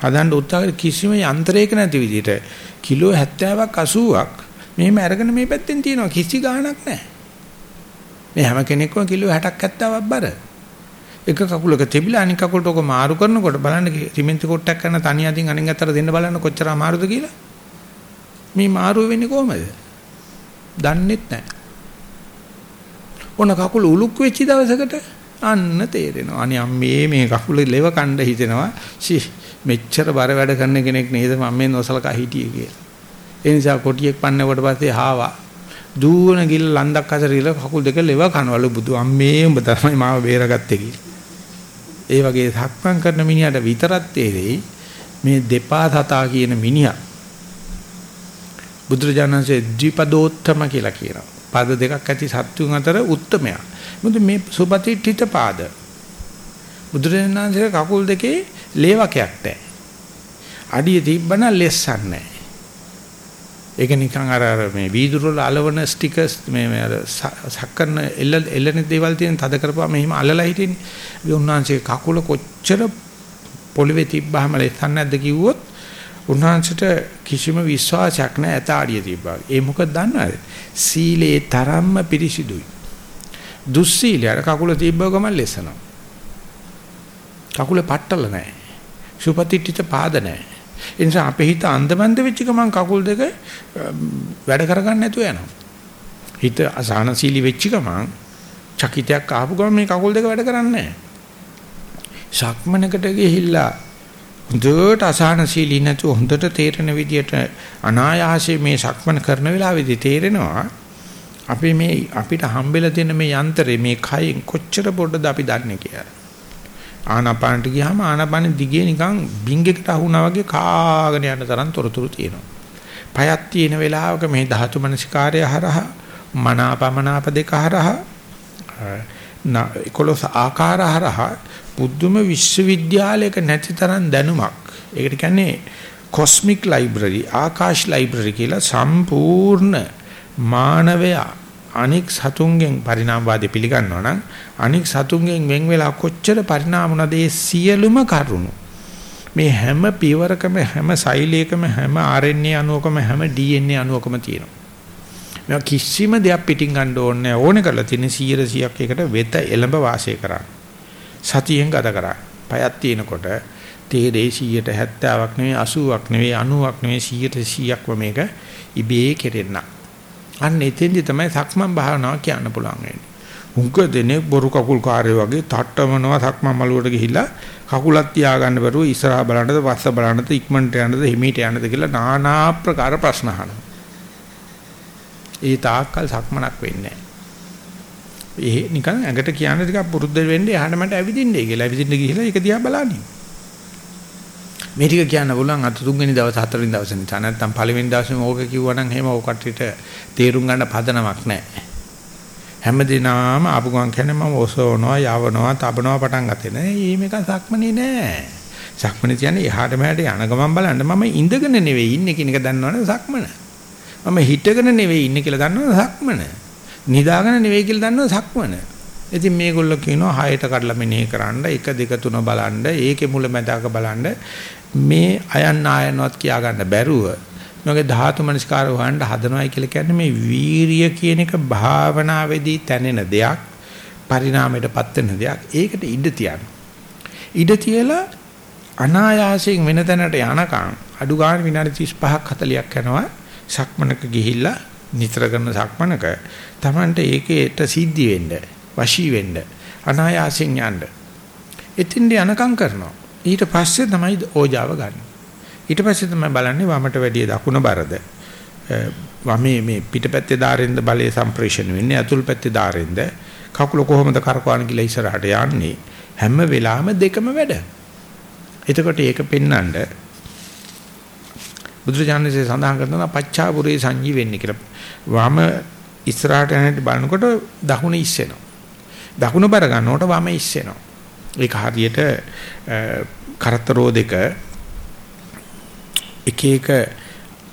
හදන්න උත්සාහ කිසිම යන්ත්‍රයක නැති විදිහට කිලෝ 70ක් 80ක් මෙහෙම අරගෙන මේ පැත්තෙන් තියෙනවා කිසි ගාණක් නැහැ. මේ හැම කෙනෙක්ම කිලෝ 60ක් 70ක් බර. එක කකුලක තිබිලා අනික කකුලට ඔක මාරු කරනකොට බලන්න සිමෙන්ති කොටයක් කරන තනි අතින් අනින් අතට දෙන්න බලන්න කොච්චර අමාරුද කියලා. මේ මාරු වෙන්නේ කොහමද? දන්නෙත් නැහැ. ඔන්න කකුල උලුක් වෙච්ච දවසකට අන්න තේරෙනවා. අනේ අම්මේ මේ කකුල ලෙව කණ්ඩ හිතෙනවා. සි මෙච්චර බර වැඩ කරන කෙනෙක් නේද මම මේ නොසලකා හිටියේ කියලා. ඒ නිසා කොටියෙක් පන්නකොට පස්සේ හාවා දූවන ගිල්ල ලන්දක් අතර ඉල කකුල් දෙක ලෙව කනවලු බුදු අම්මේ උඹ තමයි මාව බේරගත්තේ කියලා. ඒ වගේ සක්මන් කරන මිනිහට විතරක් තේරෙයි මේ දෙපා සතා කියන මිනිහා බුදුරජාණන්සේ ද්විපදෝත්තම කියලා කියනවා. පාද දෙකක් ඇති සත්තුන් අතර උත්තමයා. මොකද මේ සුපතිට්ඨිත පාද. බුදුරජාණන්සේ කකුල් දෙකේ ලේවකයක් නැහැ. අඩිය තිබ්බනම් ලෙස්සක් නැහැ. ඒක නිකන් අර අර මේ වීදුරු වල අලවන ස්ටිකර්ස් මේ මේ අර සක්කරන එල්ල එල්ලන දේවල් තියෙන තද කරපුවා මෙහිම අල්ලලා හිටින්නේ. ඒ උන්වහන්සේ කකුල කොච්චර පොළවේ තිබ්බහම ලෙස්සක් නැද්ද කිව්වොත් උන්වහන්සේට කිසිම විශ්වාසයක් නැහැ ඇතාඩිය තිබ්බා. ඒ මොකද දන්නවද? සීලේ තරම්ම පිරිසිදුයි. දුස්සීලය අර කකුල තිබ්බව ගමන් ලෙසනවා. කකුල පట్టල නැහැ. සුපතිට්ඨිත පාද නැහැ. ඒ නිසා අපේ හිත අන්දමන්ද වෙච්ච ගමන් කකුල් දෙක වැඩ කරගන්න නැතුව යනවා. හිත අසහනශීලී වෙච්ච ගමන් චකිතයක් ආපු ගමන් මේ කකුල් දෙක වැඩ කරන්නේ නැහැ. ශක්මනකට ගිහිල්ලා හොඳට අසහනශීලී නැතුව හොඳට තේරෙන විදියට අනායාසයෙන් මේ සක්මන් කරන වෙලාවේදී තේරෙනවා අපි මේ අපිට හම්බෙලා තියෙන මේ යන්ත්‍රේ මේ කයෙන් කොච්චර පොඩද අපි දන්නේ කියලා. ආනාපානට ගියාම ආනාපාන දිගේ නිකන් බින්ගයකට අහුණා වගේ කාගෙන යන තරම් තොරතුරු තියෙනවා. පයක් තියෙන වෙලාවක මේ ධාතු මනසිකාරය හරහා මනාපමනාප දෙක හරහා 11 ආකාර හරහා බුද්ධම විශ්වවිද්‍යාලයක නැති තරම් දැනුමක්. ඒකට කියන්නේ කොස්මික් ලයිබ්‍රරි ආකාශ ලයිබ්‍රරි කියලා සම්පූර්ණ මානවයා අනික් සතුන්ගෙන් පරිණාමවාදී පිළිගන්නවා නම් අනික් සතුන්ගෙන් වෙන් වෙලා කොච්චර පරිණාමුණද ඒ සියලුම කරුණු මේ හැම පියවරකම හැම සෛලයකම හැම RNA අණුවකම හැම DNA අණුවකම තියෙනවා. මේවා කිසිම දෙයක් පිටින් ගන්න ඕනේ ඕනේ කරලා තියෙන 100 100ක් එකට වෙත එළඹ වාසය කරන්න. සතියෙන් ගත කරා. පයක් තියෙනකොට තේරේ 170ක් නෙවෙයි 80ක් නෙවෙයි 90ක් නෙවෙයි 100%ක්ම මේක ඉබේ කෙරෙන්න. අන්න එතෙන්දි තමයි සක්මන් භාවනාව කියන්න පුළුවන් වෙන්නේ. උංග දෙනේ බොරු කකුල් කාර්ය වගේ තට්ටමනවා සක්මන් මළුවට ගිහිල්ලා කකුලක් තියාගන්න බැරුව ඉස්සරහා බලන්නද පස්ස බලන්නද ඉක්මනට යන්නද හිමීට යන්නද කියලා নানা ආකාර ප්‍රශ්න අහනවා. ඒ තාක්කල් සක්මනක් වෙන්නේ නැහැ. ඒ නිකන් ඇඟට කියන ටිකක් පුරුද්ද වෙන්න එහාට මට ඇවිදින්නේ කියලා. ඇවිදින්න ගිහිල්ලා ඒක දිහා බලන්නේ. මේ ටික කියන්න පුළුවන් අත තුන්වෙනි දවස් හතරවෙනි දවස් නිසා නැත්නම් පළවෙනි දවසේම ඕක කිව්වනම් එහෙම ඕක කට්ටියට තේරුම් ගන්න පදනමක් නැහැ. හැමදිනාම ආපු ගමන් කියන්නේ මම ඔසවනවා යවනවා තබනවා පටන් ගත්තේ නෑ. ඊ මේක සක්මනේ නෑ. සක්මනේ කියන්නේ එහාට මෙහාට යන ගමන් බලන්න මම ඉඳගෙන නෙවෙයි ඉන්නේ කියන එක දන්නවනේ සක්මන. මම හිටගෙන නෙවෙයි ඉන්නේ කියලා දන්නවනේ සක්මන. නිදාගෙන නෙවෙයි කියලා දන්නවනේ සක්මන. ඉතින් මේගොල්ලෝ කියනවා හයට කඩලා මෙනෙහි කරන්න 1 2 3 බලන්න ඒකේ මුල මැදක බලන්න. මේ අයන් ආයනවත් කියා ගන්න බැරුව මගේ ධාතු මනස්කාර වහන්න හදනවයි කියලා කියන්නේ මේ වීරිය කියන එක භාවනාවේදී තැනෙන දෙයක් පරිණාමයටපත් වෙන දෙයක්. ඒකට ඉඩ තියන්න. ඉඩ තියලා අනායාසයෙන් වෙන තැනට යනකම් අඩු ගන්න විනාඩි 35ක් 40ක් යනවා සක්මනක ගිහිල්ලා නිතර කරන සක්මනක Tamante ඒකේට සිද්ධි වෙන්න වශී වෙන්න අනායාසයෙන් යන්න. එතින්ද යනකම් කරනවා. ඊට පස්සේ තමයි ඕජාව ගන්න. ඊට පස්සේ තමයි බලන්නේ වමට වැඩිය දකුණ බරද. වමේ මේ පිටපැත්තේ ධාරෙන්ද බලයේ සම්ප්‍රේෂණ වෙන්නේ අතුල් පැත්තේ ධාරෙන්ද. කකුල කොහොමද කරකවන කියලා ඉස්සරහට යන්නේ. හැම වෙලාවෙම දෙකම වැඩ. එතකොට ඒක පෙන්වන්න බුදුරජාණන්සේ සඳහන් කරනවා පච්චාපුරේ සංජී වෙන්නේ කියලා. වම ඉස්සරහට යනට බලනකොට දකුණ ඉස්සෙනවා. දකුණ බර ගන්නකොට වම ඉස්සෙනවා. ඒක හරියට කරතරෝ දෙක එක එක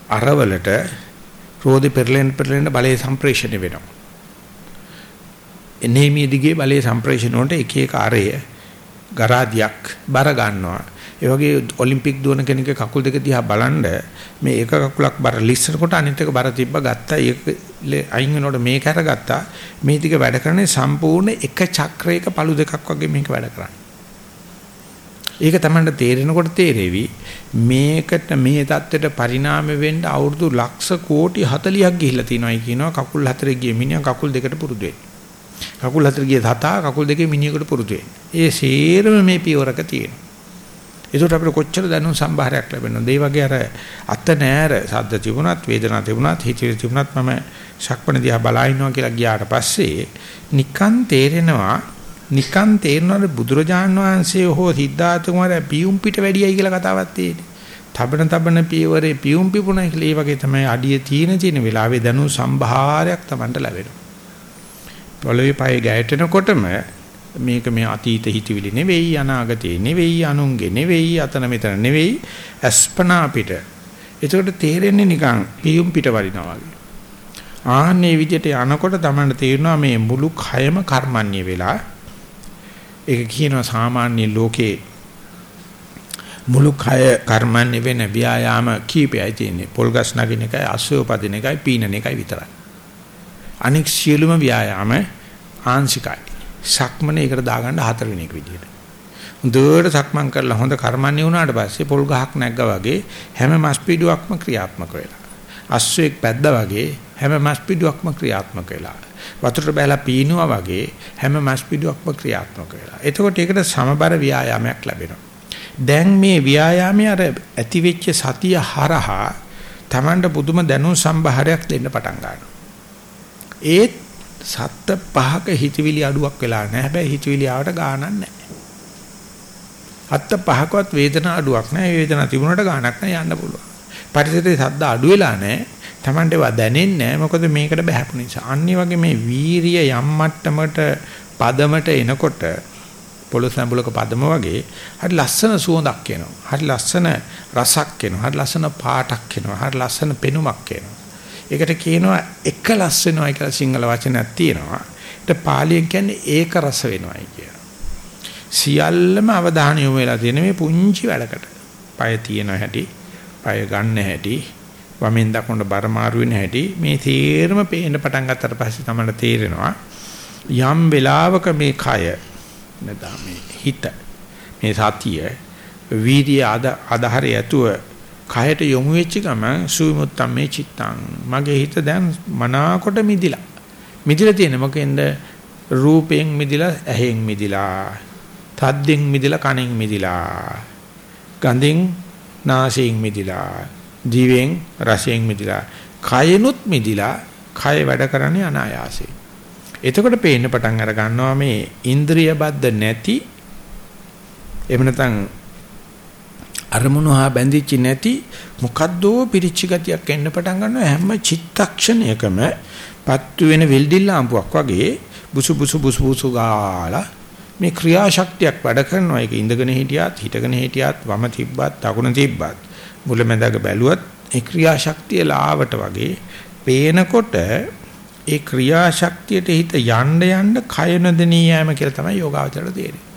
අරවලට රෝදේ පෙරලෙන් පෙරලෙන් බලයේ සම්ප්‍රේෂණය වෙනවා. එනේමිය දිගේ බලයේ සම්ප්‍රේෂණ වලට එක එක අරය ගරාදියක් බර ගන්නවා. ඒ වගේ ඔලිම්පික් දුවන කෙනෙක් කකුල් දෙක දිහා බලනද මේ එක කකුලක් බර ලිස්සනකොට අනිත් එක බර තිබ්බ ගත්තා. ඒක අයින් වෙනකොට මේක අරගත්තා. මේ ටික වැඩ කරන්නේ සම්පූර්ණ එක චක්‍රයක පළු දෙකක් වගේ මේක වැඩ කරන්නේ. ඒක තමයි තේරෙනකොට තේරෙවි මේකට මේ தත්ත්වයට පරිණාම වෙන්න අවුරුදු ලක්ෂ කෝටි 40ක් ගිහිල්ලා තියෙනවායි කියනවා කකුල් හතරේ ගිය මිනිහා කකුල් දෙකට පුරුදු වෙන්නේ. කකුල් හතර ගිය තතා කකුල් දෙකේ මිනිහෙකුට පුරුදු වෙන්නේ. ඒ සේරම මේ පියවරක තියෙනවා. ඒකට අපිට කොච්චර දැනුම් සම්භාරයක් ලැබෙනවද? ඒ වගේ අර අත නෑර සද්ද තිබුණත් වේදනා තිබුණත් හිතේ තිබුණත් මම ශක්මණ දිහා බලා ඉන්නවා කියලා ගියාට පස්සේ නිකන් තේරෙනවා නිකන් තේරෙනවද බුදුරජාන් වහන්සේ හෝ සිද්ධාර්ථ කුමාරයා පියුම් පිට වැඩියයි කියලා කතාවක් තියෙන්නේ. තබන තබන පියවරේ පියුම් පිපුණයි කියලා ඒ වගේ තමයි අඩිය තීන තියෙන වෙලාවේ දනු සම්භාරයක් Tamanට ලැබෙනවා. පොළවේ පය ගැටෙනකොටම මේක මේ අතීත හිතවිලි නෙවෙයි අනාගතේ නෙවෙයි අනුන්ගේ නෙවෙයි අතන මෙතන නෙවෙයි අස්පනා පිට. ඒකට තේරෙන්නේ නිකන් පියුම් පිට වරිනවා වගේ. ආන්නේ විදිහට යනකොට තමයි තේරෙනවා මේ මුළු කයම කර්මන්නේ වෙලා ඒක කියනවා සාමාන්‍ය ලෝකේ මුළු කය කර්මන්නේ වෙන ව්‍යායාම කීපයයි තියෙන්නේ. පොල් ගස් නගින එකයි, අස්සෝ පදින එකයි, පීනන එකයි විතරයි. අනික් සියලුම ව්‍යායාම ආංශිකයි. සක්මනේ ඒකට දාගන්න හතරවෙනි එක විදියට. හොඳට සක්මන් කරලා හොඳ කර්මන්නේ වුණාට පස්සේ පොල් ගහක් නැග්ගා වගේ හැම මස් පිඩුවක්ම ක්‍රියාත්මක වෙලා. අස්සෙක් පැද්දා වගේ හැම මස් පිඩුවක්ම ක්‍රියාත්මක වෙලා. වතුරට බැලලා පීනුවා වගේ හැම මස් පිඩුවක්ම ක්‍රියාත්මක වෙලා. එතකොට ඒකට සමබර ව්‍යායාමයක් ලැබෙනවා. දැන් මේ ව්‍යායාමයේ අර ඇති වෙච්ච සතිය හරහා Tamanට පුදුම දැනුම් සම්භාරයක් දෙන්න පටන් ගන්නවා. ඒත් සත්ත පහක හිතවිලි අඩුවක් වෙලා නැහැ. හැබැයි හිතවිලි ආවට ගානක් නැහැ. අත්ත පහකවත් වේදනා අඩුවක් නැහැ. වේදනා තිබුණට ගාණක් නැහැ යන්න පුළුවන්. පරිසරයේ සද්ද අඩු වෙලා නැහැ. Tamante වා දැනෙන්නේ නැහැ. මොකද මේකට බහැපු නිසා. අනිත් වගේ මේ වීරිය යම් මට්ටමකට පදමට එනකොට පොළොස් සම්බුලක පදම වගේ හරි ලස්සන සුවඳක් එනවා. හරි ලස්සන රසක් එනවා. හරි ලස්සන පාටක් එනවා. හරි ලස්සන පෙනුමක් එනවා. ඒකට කියනවා එක ලස් වෙනවා කියලා සිංහල වචනයක් තියෙනවා. ඒත් පාලියෙන් කියන්නේ ඒක රස වෙනවායි කියලා. සියල්ලම අවධානය යොමු වෙලා තියෙන මේ පුංචි වැඩකට. পায় තියෙන හැටි, পায় ගන්න හැටි, වමෙන් දකුණට බර මාරු වෙන හැටි මේ තේරම පේන්න පටන් ගත්තට පස්සේ තමයි තේරෙනවා යම් වෙලාවක මේ කය නැත්නම් මේ හිත මේ සතිය වීර්ය ආධාරය ඇතුව කයට යොමු වෙච්ච ගමන් සුවිමුත්තම් මේ චිත්තං. මගේ හිත දැන් මනාකොට මිදිලා. මිදිලා තියෙන මොකෙන්ද? රූපයෙන් මිදිලා ඇහෙන් මිදිලා. තද්දෙන් මිදිලා කනෙන් මිදිලා. ගඳෙන් නාසයෙන් මිදිලා. දිවෙන් රසයෙන් මිදිලා. කයනුත් මිදිලා. කය වැඩ කරන්නේ අනායාසයෙන්. එතකොට පේන්න පටන් අර ගන්නවා මේ ඉන්ද්‍රිය බද්ධ නැති එහෙම නැත්නම් අරමුණු හා බැඳිච්ච නැති මොකද්දෝ පිරිච්ච ගතියක් එන්න පටන් ගන්නවා හැම චිත්තක්ෂණයකම පත්තු වෙන වෙල්ඩිල් ලාම්පුවක් වගේ බුසු බුසු බුසු බුසු ගාලා මේ ක්‍රියාශක්තියක් වැඩ කරනවා ඒක ඉඳගෙන හිටියත් හිටගෙන හිටියත් වම තිබ්බත් දකුණ තිබ්බත් මුලැමැදක බැලුවත් ඒ ක්‍රියාශක්තිය ලාවට වගේ පේනකොට ඒ ක්‍රියාශක්තියට හිත යන්න යන්න කය නොදෙනී යෑම කියලා තමයි යෝගාවචරයට තේරෙන්නේ.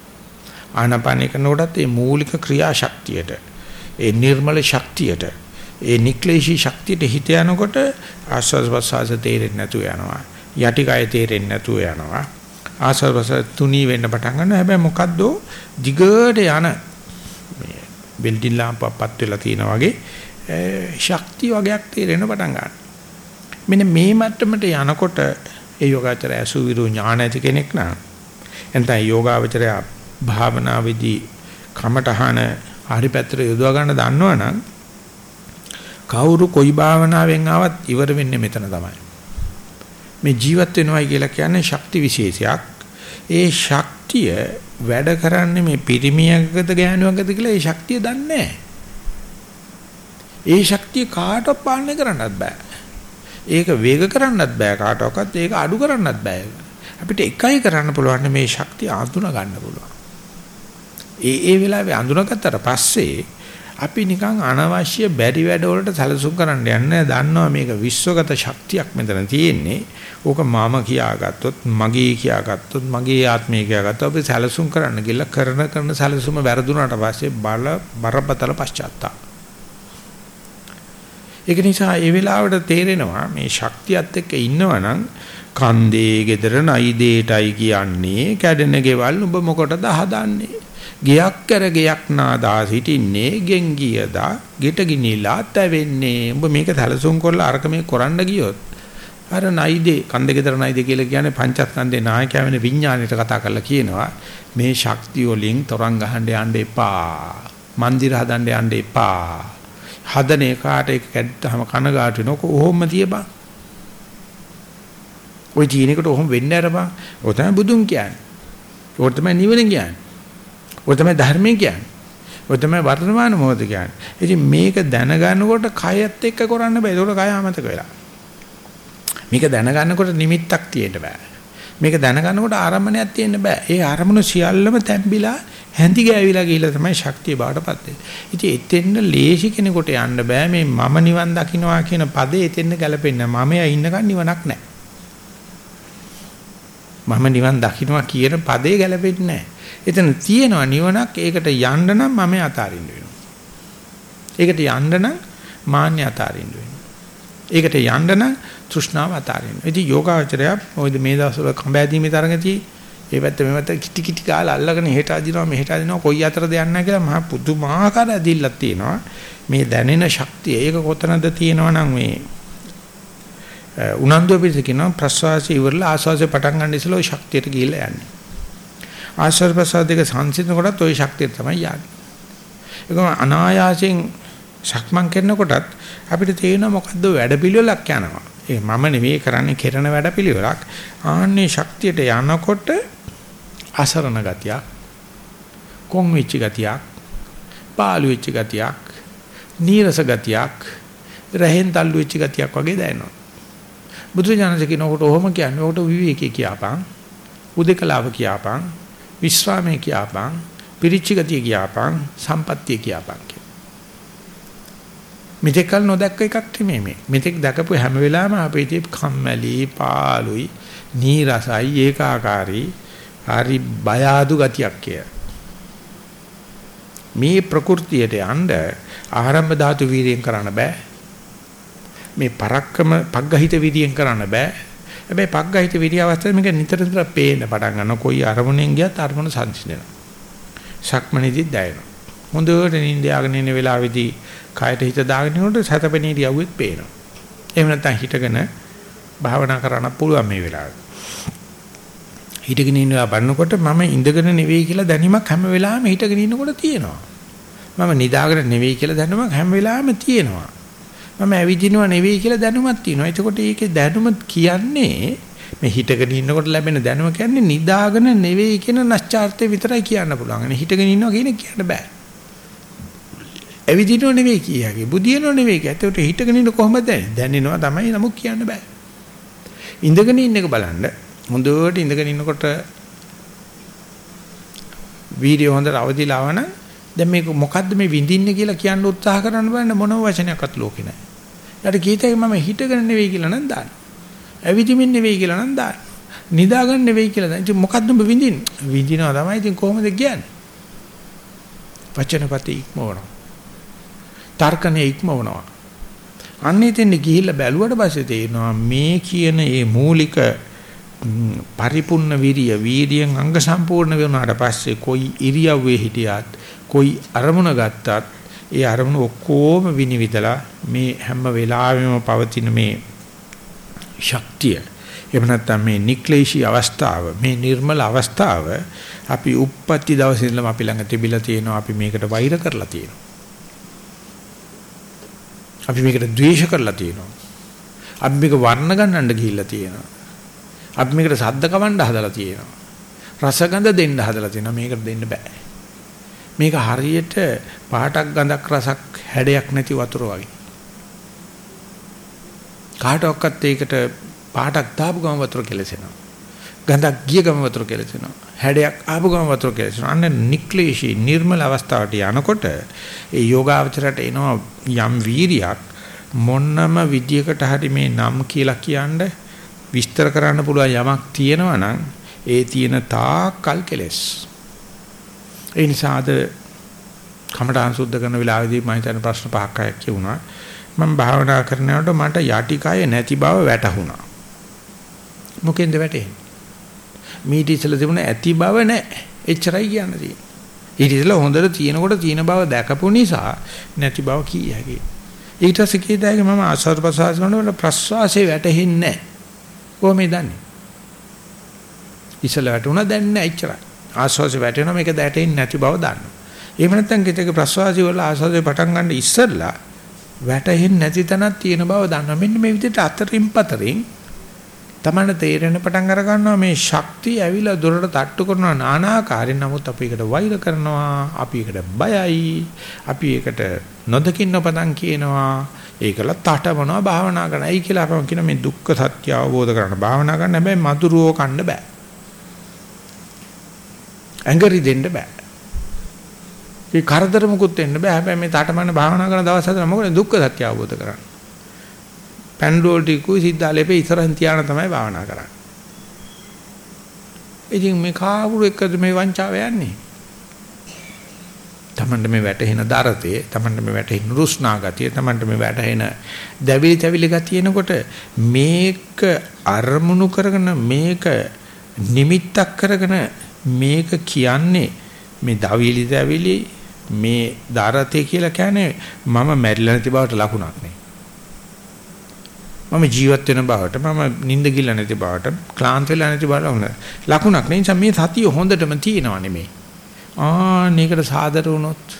ආනාපාන කරනකොටත් මේ මූලික ක්‍රියාශක්තියට ඒ නිර්මල ශක්තියට ඒ නික්ලේශී ශක්තියට හිත යනකොට ආස්වාද ප්‍රසආස තේරෙන්නේ නැතුව යනවා. යටි කය තේරෙන්නේ නැතුව යනවා. ආස්වාද ප්‍රසආස තුනී වෙන්න පටන් ගන්නවා. හැබැයි මොකද්ද දිගට යන මේ බිල්ඩින් ලාම්පුවක්පත් වෙලා තියෙනා වගේ ශක්තිය වගේක් තේරෙන්න පටන් ගන්නවා. මෙන්න මේ මට්ටමට යනකොට ඒ යෝගාචරය අසුවිරු ඥාන ඇති කෙනෙක් නම් එතන යෝගාචරය භාවනාවේදී කමඨහන හරි පැත්තට යොදවා ගන්න දන්නවනම් කවුරු කොයි භාවනාවෙන් ආවත් ඉවර වෙන්නේ මෙතන තමයි. මේ ජීවත් වෙනවයි කියලා කියන්නේ ශක්ති විශේෂයක්. ඒ ශක්තිය වැඩ කරන්නේ මේ පිරිමියකද ගෑනුවකද කියලා ඒ ශක්තිය දන්නේ ඒ ශක්තිය කාටවත් පාලනය කරන්නත් බෑ. ඒක වේග කරන්නත් බෑ කාටවත් ඒක අඩු කරන්නත් බෑ අපිට එකයි කරන්න පුළුවන් මේ ශක්තිය අඳුන ගන්න පුළුවන් ඒ ඒ වෙලාවේ අඳුනගත්තට පස්සේ අපි නිකන් අනවශ්‍ය බැරි වැඩ වලට සැලසුම් කරන්න යන්නේ දන්නවා මේක විශ්වගත ශක්තියක් මෙතන තියෙන්නේ. ඕක මම කියාගත්තොත් මගේ කියාගත්තොත් මගේ ආත්මය කියාගත්තොත් අපි සැලසුම් කරන්න ගිහලා කරන කරන සැලසුම වැරදුනාට පස්සේ බල බරපතල පශ්චාත්තාප. ඒක නිසා ඒ වෙලාවට තේරෙනවා මේ ශක්තියත් එක්ක ඉන්නවනම් කන්දේ gedara නයි දෙයටයි කියන්නේ කැඩෙන ගෙවල් ඔබ මොකටද හදන්නේ? ගයක් කර ගයක් නාදා සිටින්නේ ගෙන් ගියදා ගෙට ගිනිලා තැවෙන්නේ ඔබ මේක සැලසුම් කරලා අරක මේ කරන්න ගියොත් අර නයිදේ කන්ද gedara නයිදේ කියලා කියන්නේ පංචස්කන්ධේ නායකයා වෙන විඥාණයට කතා කරලා කියනවා මේ ශක්තිය වලින් තරංග ගහන්න යන්න එපා මන්දිර හදන්න යන්න එපා හදන එකාට ඒක කැඩිටම කනගාටු වෙනකො ඔහොම තියපන්. ওই ජීනිකට ඔහොම වෙන්න අරපන්. ඔය තමයි බුදුන් කියන්නේ. ඔය තමයි නිවන කියන්නේ. ඔය තමයි ධර්මය කියන්නේ. ඔය තමයි වර්තමාන මොහොත කියන්නේ. ඉතින් මේක දැනගන්නකොට කයත් එක්ක කරන්න බෑ. ඒකට කය අමතක වෙලා. මේක දැනගන්නකොට නිමිත්තක් තියෙන්න බෑ. මේක දැනගන්නකොට ආරම්භණයක් තියෙන්න බෑ. ඒ ආරමුණු සියල්ලම තැම්බිලා හැඳි ගෑවිලා ගිහිල්ලා තමයි ශක්තිය බාටපත් වෙන්නේ. ඉතින් එතෙන්න ලේසි කෙනෙකුට යන්න බෑ මේ මම නිවන් දකින්නවා කියන පදේ එතෙන්න ගැලපෙන්නේ නැහැ. මමයා ඉන්නකන් නිවනක් නැහැ. මම නිවන් දකින්නවා කියන පදේ ගැලපෙන්නේ නැහැ. එතන තියෙනවා නිවනක් ඒකට යන්න නම් මම අතාරින්න වෙනවා. ඒකට යන්න නම් මාන්‍ය අතාරින්න වෙනවා. ඒකට යන්න නම් තෘෂ්ණාව අතාරින්න. ඉතින් යෝගාචරය මොකද මේ දවස්වල කඹෑදීමේ තරඟදී ඒ පැත්ත මේ පැත්ත කිටි කිටි කාලා අල්ලගෙන හෙට අදිනවා මෙහෙට අදිනවා කොයි අතරද යන්නේ කියලා මහා පුදුමාකාර ඇදිල්ලක් තියෙනවා මේ දැනෙන ශක්තිය ඒක කොතනද තියෙනවා නම් මේ උනන්දුව පිළිස කියනවා ප්‍රසවාසය ඉවරලා ආස්වාසය පටන් ගන්න ඉස්සෙල්ලා ওই ශක්තියට ගිහිල්ලා යන්නේ ආශ්වාස ප්‍රසවාස දෙක සංසිඳන කොටත් ওই ශක්තිය තමයි යන්නේ ඒකම අනායාසයෙන් සක්මන් කරනකොටත් අපිට තේරෙනවා මොකද්ද වැඩපිළිවෙලක් යනවා. ඒ මම නෙවෙයි කරන්නේ කෙරෙන වැඩපිළිවෙලක් ආන්නේ ශක්තියට යනකොට අසරණ ගතියක් කොන් වෙච්ච ගතියක්, පාළු වෙච්ච ගතියක්, නීරස ගතියක්, රහෙන් තල්ලු වෙච්ච ගතියක් වගේ දැනෙනවා. බුදුජානක කියනකොට ඔහොම කියන්නේ ඔකට විවේකී කියපන්, උදේකලාව කියපන්, විශ්‍රාමයේ කියපන්, පිරිච්ච ගතිය කියපන්, සම්පත්තිය කියපන් කිය. මෙතෙක්කල් නොදැක්ක එකක් නෙමෙයි මේ. මෙතෙක් දැකපු හැම වෙලාවෙම අපේ තිය කම්මැලි, පාළුයි, නීරසයි, ඒකාකාරී, හරි බය ආදු ගතියක් කිය. මේ ප්‍රകൃතියට යන්න ආරම්භ ධාතු වීර්යයෙන් කරන්න බෑ. මේ පරක්කම පග්ගහිත විදියෙන් කරන්න බෑ. හැබැයි පග්ගහිත විදිය අවස්ථාවේ මේක නිතර නිතර පේන්න පටන් ගන්නවා. කොයි අරමුණෙන් ගියත් අරමුණ සංසිඳනවා. සක්මණේදී දැනෙනවා. හොඳට නිින්ද යාගෙන ඉන්න වෙලාවේදී කයට හිත දාගෙන ඉන්නකොට සතපෙනී යවුවෙත් පේනවා. එහෙම නැත්නම් හිටගෙන භාවනා කරන්න පුළුවන් මේ වෙලාවේ. හිටගෙන ඉන්නවා බලනකොට මම ඉඳගෙන නෙවෙයි කියලා දැනීමක් හැම වෙලාවෙම හිටගෙන ඉන්නකොට තියෙනවා. මම නිදාගෙන නෙවෙයි කියලා දැනුමක් හැම වෙලාවෙම තියෙනවා. මම ඇවිදිනව නෙවෙයි කියලා දැනුමක් තියෙනවා. එතකොට ඒකේ දැනුම කියන්නේ මේ හිටගෙන ඉන්නකොට ලැබෙන දැනුම කියන්නේ නිදාගෙන නෙවෙයි කියන නැස්චාර්ත්‍ය විතරයි කියන්න පුළුවන්. අනේ හිටගෙන ඉන්නවා කියන කියන්න බෑ. ඇවිදිනව නෙවෙයි කියයි. බුදියනව නෙවෙයි කිය. ඒකට හිටගෙන ඉන්න කොහොමද දැනෙන්නේ? දැනෙනවා තමයි නමුත් කියන්න බෑ. ඉඳගෙන ඉන්න එක බලන්න. හොඳට ඉඳගෙන ඉන්නකොට වීඩියෝ හොඳට අවදිලාවන දැන් මේක මොකද්ද මේ විඳින්නේ කියලා කියන්න උත්සාහ කරන්න බලන්න මොන වචනයක්වත් ලෝකේ නැහැ. ඊට කීතේ මම හිටගෙන නෙවෙයි කියලා නම් දාන්න. ඇවිදිමින් නෙවෙයි කියලා නම් දාන්න. නිදාගන්න නෙවෙයි කියලා දාන්න. ඉතින් මොකද්ද ඔබ විඳින්නේ? විඳිනවා තමයි ඉතින් කොහොමද කියන්නේ? වචනපති ඉක්මවනවා. තර්කනේ ඉක්මවනවා. අන්නේ තෙන්නේ ගිහිල්ලා බැලුවට පස්සේ තේරෙනවා මේ කියන මේ මූලික පරිපූර්ණ විරිය වීර්යයෙන් අංග සම්පූර්ණ වෙනාට පස්සේ කොයි ඉරියව්වේ හිටියත් කොයි අරමුණ ගත්තත් ඒ අරමුණ ඔක්කොම විනිවිදලා මේ හැම වෙලාවෙම පවතින මේ ශක්තිය එහෙම නැත්නම් මේ නික්ලේශී අවස්ථාව මේ නිර්මල අවස්ථාව අපි උප්පත්ති දවසේ ඉඳලම අපි ළඟ තිබිලා තියෙනවා අපි මේකට වෛර කරලා තියෙනවා. අපි මේකට ද්වේෂ කරලා තියෙනවා. අපි මේක වර්ණ ගන්නන්න ගිහිල්ලා තියෙනවා. අපි මේකට සද්ද කවන්න හදලා තියෙනවා. රසගඳ දෙන්න හදලා තියෙනවා. මේකට දෙන්න බෑ. මේක හරියට පාටක් ගඳක් රසක් හැඩයක් නැති වතුර වගේ. කාටවත් ඒකට පාටක් දාපු ගම වතුර කෙලසෙනවා. ගඳක් ගිය ගම වතුර කෙලසෙනවා. හැඩයක් ආපු ගම වතුර කෙලසෙනවා. අන්න නික්ලේශී නිර්මල අවස්ථාවට යනකොට ඒ යෝගාවචරයට එනවා යම් වීරියක් මොන්නම විදියකට හරි මේ නම් කියලා කියන්නේ විස්තර කරන්න පුළුවන් යමක් තියෙනවා නම් ඒ තියෙන තාකල් කෙලස් ඒ නිසා අද කමඨාන් සුද්ධ කරන වෙලාවේදී මම හිතන ප්‍රශ්න පහක් අයක් කියුණා. මම භාවනා කරනකොට මට යටිකය නැති බව වැටහුණා. මොකෙන්ද වැටෙන්නේ? මීට ඉස්සලා තිබුණ ඇති බව නැහැ. එච්චරයි කියන්න තියෙන්නේ. ඊට ඉස්සලා හොඳට තියෙනකොට තියෙන බව දැකපු නිසා නැති බව කිය හැකියි. ඊට පස්සේ කීදාගේ මම ආස්වාද ප්‍රසවාස කරනකොට ප්‍රස්වාසයේ වැටෙන්නේ නැහැ. කොහොමද දන්නේ? ඉස්සලා වැටුණා දැන් නැහැ එච්චරයි. ආස්වාසය වැටෙනවා මේක දැටෙන්නේ නැති බව දන්නවා. එහෙම නැත්නම් ගෙතක ප්‍රසවාසී වල ආසාවේ පටන් ගන්න ඉස්සෙල්ලා වැටෙන්නේ නැති තැනක් තියෙන බව දන්නවා. මෙන්න මේ විදිහට අතරින් පතරින් තමන්න තේරෙන පටන් අර ගන්නවා මේ ශක්තිය ඇවිල්ලා දොරට තට්ටු කරනවා নানাකාරයෙන්. නමුත් අපි ඒකට වෛර කරනවා, අපි ඒකට බයයි, අපි ඒකට නොදකින්න පදන් කියනවා. ඒකල තටමනවා භාවනා කරනවා. ඒයි කියලා අපම කියන මේ දුක්ඛ සත්‍ය අවබෝධ කරගන්න භාවනා කරන්න හැබැයි මధుරෝ කන්න බෑ. ඇඟරි දෙන්න බෑ. ඒ කරදර මුකුත් වෙන්න බෑ. හැබැයි මේ තාඨමන්න භාවනා කරන දවස් හතර මොකද දුක්ඛ සත්‍ය අවබෝධ කරන්නේ. පැන්ඩෝල් ටිකුයි සිද්ධාලේපේ ඉස්සරහින් තියාන තමයි භාවනා කරන්නේ. ඉතින් මේ කාවුරු එක්කද මේ වංචාව යන්නේ? තමන්ට මේ වැටෙන දරතේ, තමන්ට මේ වැටෙන රුස්නා ගතිය, තමන්ට මේ වැටෙන දැවිලි තැවිලි ගතියනකොට මේක අරමුණු කරගෙන මේක නිමිත්තක් කරගෙන මේක කියන්නේ මේ දවිලි දවිලි මේ දරතේ කියලා කියන්නේ මම මැරිලා නැති බවට ලකුණක් නේ. මම ජීවත් වෙන බවට මම නිින්ද ගිල්ල නැති බවට ක්ලාන්ත වෙලා නැති බවට ලකුණක් නේ. මේ සතිය හොඳටම තියෙනව නෙමේ. ආ මේකට සාදර වුණොත්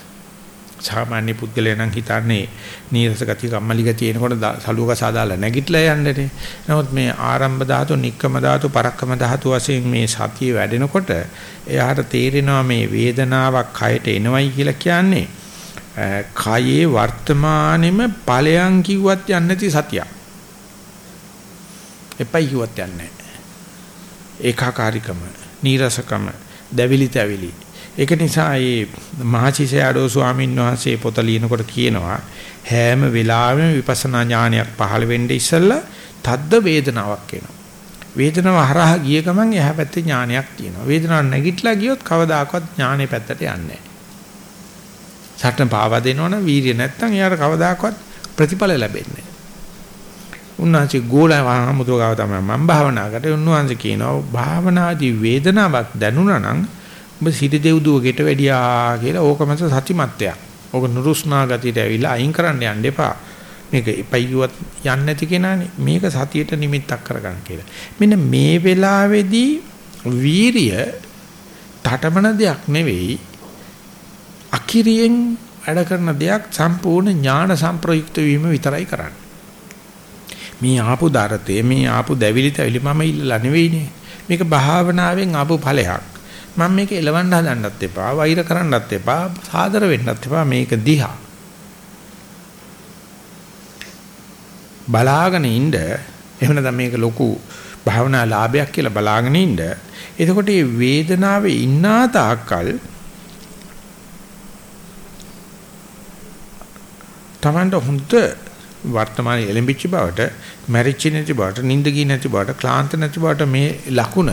සාමාන්‍ය පුද්ගලයා නම් හිතන්නේ නීරස ගතිය කම්මැලි ගතිය එනකොට සලුවක සාදාලා නැගිටලා යන්නනේ. නමුත් මේ ආරම්භ ධාතු, නික්කම ධාතු, පරක්කම ධාතු වශයෙන් මේ සතිය වැඩෙනකොට එයාට තේරෙනවා මේ වේදනාවක් කයට එනවයි කියලා කියන්නේ කයේ වර්තමානෙම ඵලයන් කිව්වත් යන්නේ නැති සතියක්. එපයි කිව්වත් යන්නේ නැහැ. ඒකාකාරීකම, නීරසකම, දැවිලි තැවිලි ඒක නිසා මේ මහචිසයාඩෝ ස්වාමීන් වහන්සේ පොත ලියනකොට කියනවා හැම වෙලාවෙම විපස්සනා ඥානයක් පහළ වෙන්නේ ඉස්සෙල්ලා තද්ද වේදනාවක් එනවා. වේදනාව හරහා ගිය ගමන් එහා පැත්තේ ඥානයක් තියෙනවා. වේදනාව නැගිටලා ගියොත් කවදාකවත් ඥානෙ පැත්තට යන්නේ නැහැ. සටන පාවා දෙනවනම් වීරිය නැත්තම් එයාට කවදාකවත් ප්‍රතිඵල ලැබෙන්නේ නැහැ. උන්වහන්සේ ගෝලව හමුදුගාව තමයි මම භාවනා කරේ. උන්වහන්සේ කියනවා භාවනාදී වේදනාවක් දැනුණා නම් ඔබ සිටි දෙව්දුවකට වැඩියා කියලා ඕකමස සතිමත්යක්. ඕක නුරුස්නා ගතියට ඇවිල්ලා අයින් කරන්න යන්න එපා. මේක එපයිවත් යන්නේ නැති කෙනානේ. මේක සතියට නිමිත්තක් කරගන්න කියලා. මෙන්න මේ වෙලාවේදී වීරිය තටමන දෙයක් නෙවෙයි. අකිරියෙන් වැඩ කරන දෙයක් සම්පූර්ණ ඥාන සම්ප්‍රයුක්ත වීම විතරයි කරන්නේ. මේ ආපු දරතේ මේ ආපු දැවිලි තැවිලි මම ඉල්ලලා නෙවෙයිනේ. මේක භාවනාවෙන් ආපු ඵලයක්. මම මේක එලවන්න හදන්නත් එපා වෛර කරන්නත් එපා සාදර වෙන්නත් එපා මේක දිහා. බලාගෙන ඉන්න එහෙම නැත්නම් මේක ලොකු භාවනා ලාභයක් කියලා බලාගෙන ඉන්න එතකොට මේ වේදනාවේ ඉන්නා තාක්කල් තමන්ට හොඳ වර්තමානයේ එළඹිච්ච බවට, මැරිච්ච නැති බවට, නිින්ද ගිය නැති බවට, ක්ලාන්ත නැති බවට මේ ලකුණ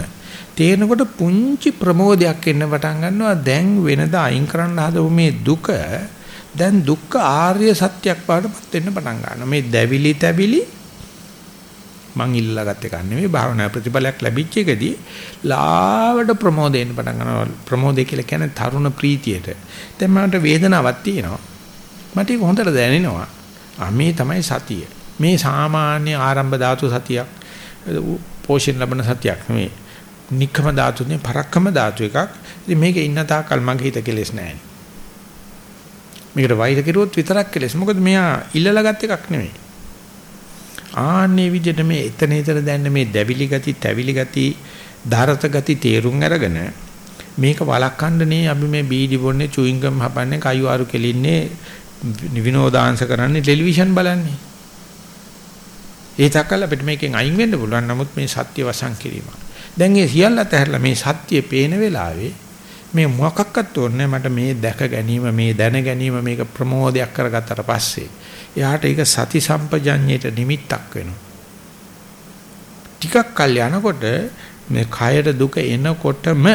තේරෙනකොට පුංචි ප්‍රමෝදයක් එන්න පටන් ගන්නවා. දැන් වෙනදා අයින් කරන්න හදපු මේ දුක දැන් දුක්ඛ ආර්ය සත්‍යයක් බවටපත් වෙන්න පටන් ගන්නවා. මේ දැවිලි තැවිලි මං ඉල්ලලා ගත්ත එක නෙමෙයි භාවනා ප්‍රතිඵලයක් ලැබිච්ච එකදී ලාවට ප්‍රමෝදයෙන් පටන් ගන්නවා. ප්‍රමෝදය කියලා කියන්නේ තරුණ ප්‍රීතියට. දැන් මට වේදනාවක් තියෙනවා. මට ඒක හොඳට දැනෙනවා. ආ මේ තමයි සතිය. මේ සාමාන්‍ය ආරම්භ ධාතු සතියක් පෝෂණ ලබන සතියක් නෙමෙයි. නික්කම ධාතුනේ පරක්කම ධාතු එකක්. ඉතින් මේකේ ඉන්න තාකල් මගේ හිත කෙලෙස් නැහැ. මේකට වෛර කෙරුවොත් විතරක් කෙලෙස්. මොකද මෙයා ඉල්ලලා ගත් එකක් නෙමෙයි. ආන්නේ විදිහට මේ එතන එතන දැන්න මේ දැවිලි ගති, තැවිලි ගති, ධාරත ගති තේරුම් අරගෙන මේක වළක්වන්න නේ අපි මේ බීඩි බොන්නේ, චුයින්ගම් හපන්නේ, කයු ආරු කෙලින්නේ, විනෝදාංශ කරන්නේ, ටෙලිවිෂන් බලන්නේ. ඒ තකල් අපිට මේකෙන් අයින් වෙන්න පුළුවන්. නමුත් මේ සත්‍ය වසන් කිරීමක්. දැන් ඒ සියල්ලත් ඇහැරලා මේ සත්‍ය පේන වෙලාවේ මේ මොකක්වත් ඕනේ මට මේ දැක ගැනීම මේ දැන ගැනීම මේක ප්‍රමෝදයක් කරගත්තට පස්සේ එයාට ඒක සති සම්පජඤ්ඤයට නිමිත්තක් වෙනවා. ටිකක් කල් යනකොට මේ කයට දුක එනකොටම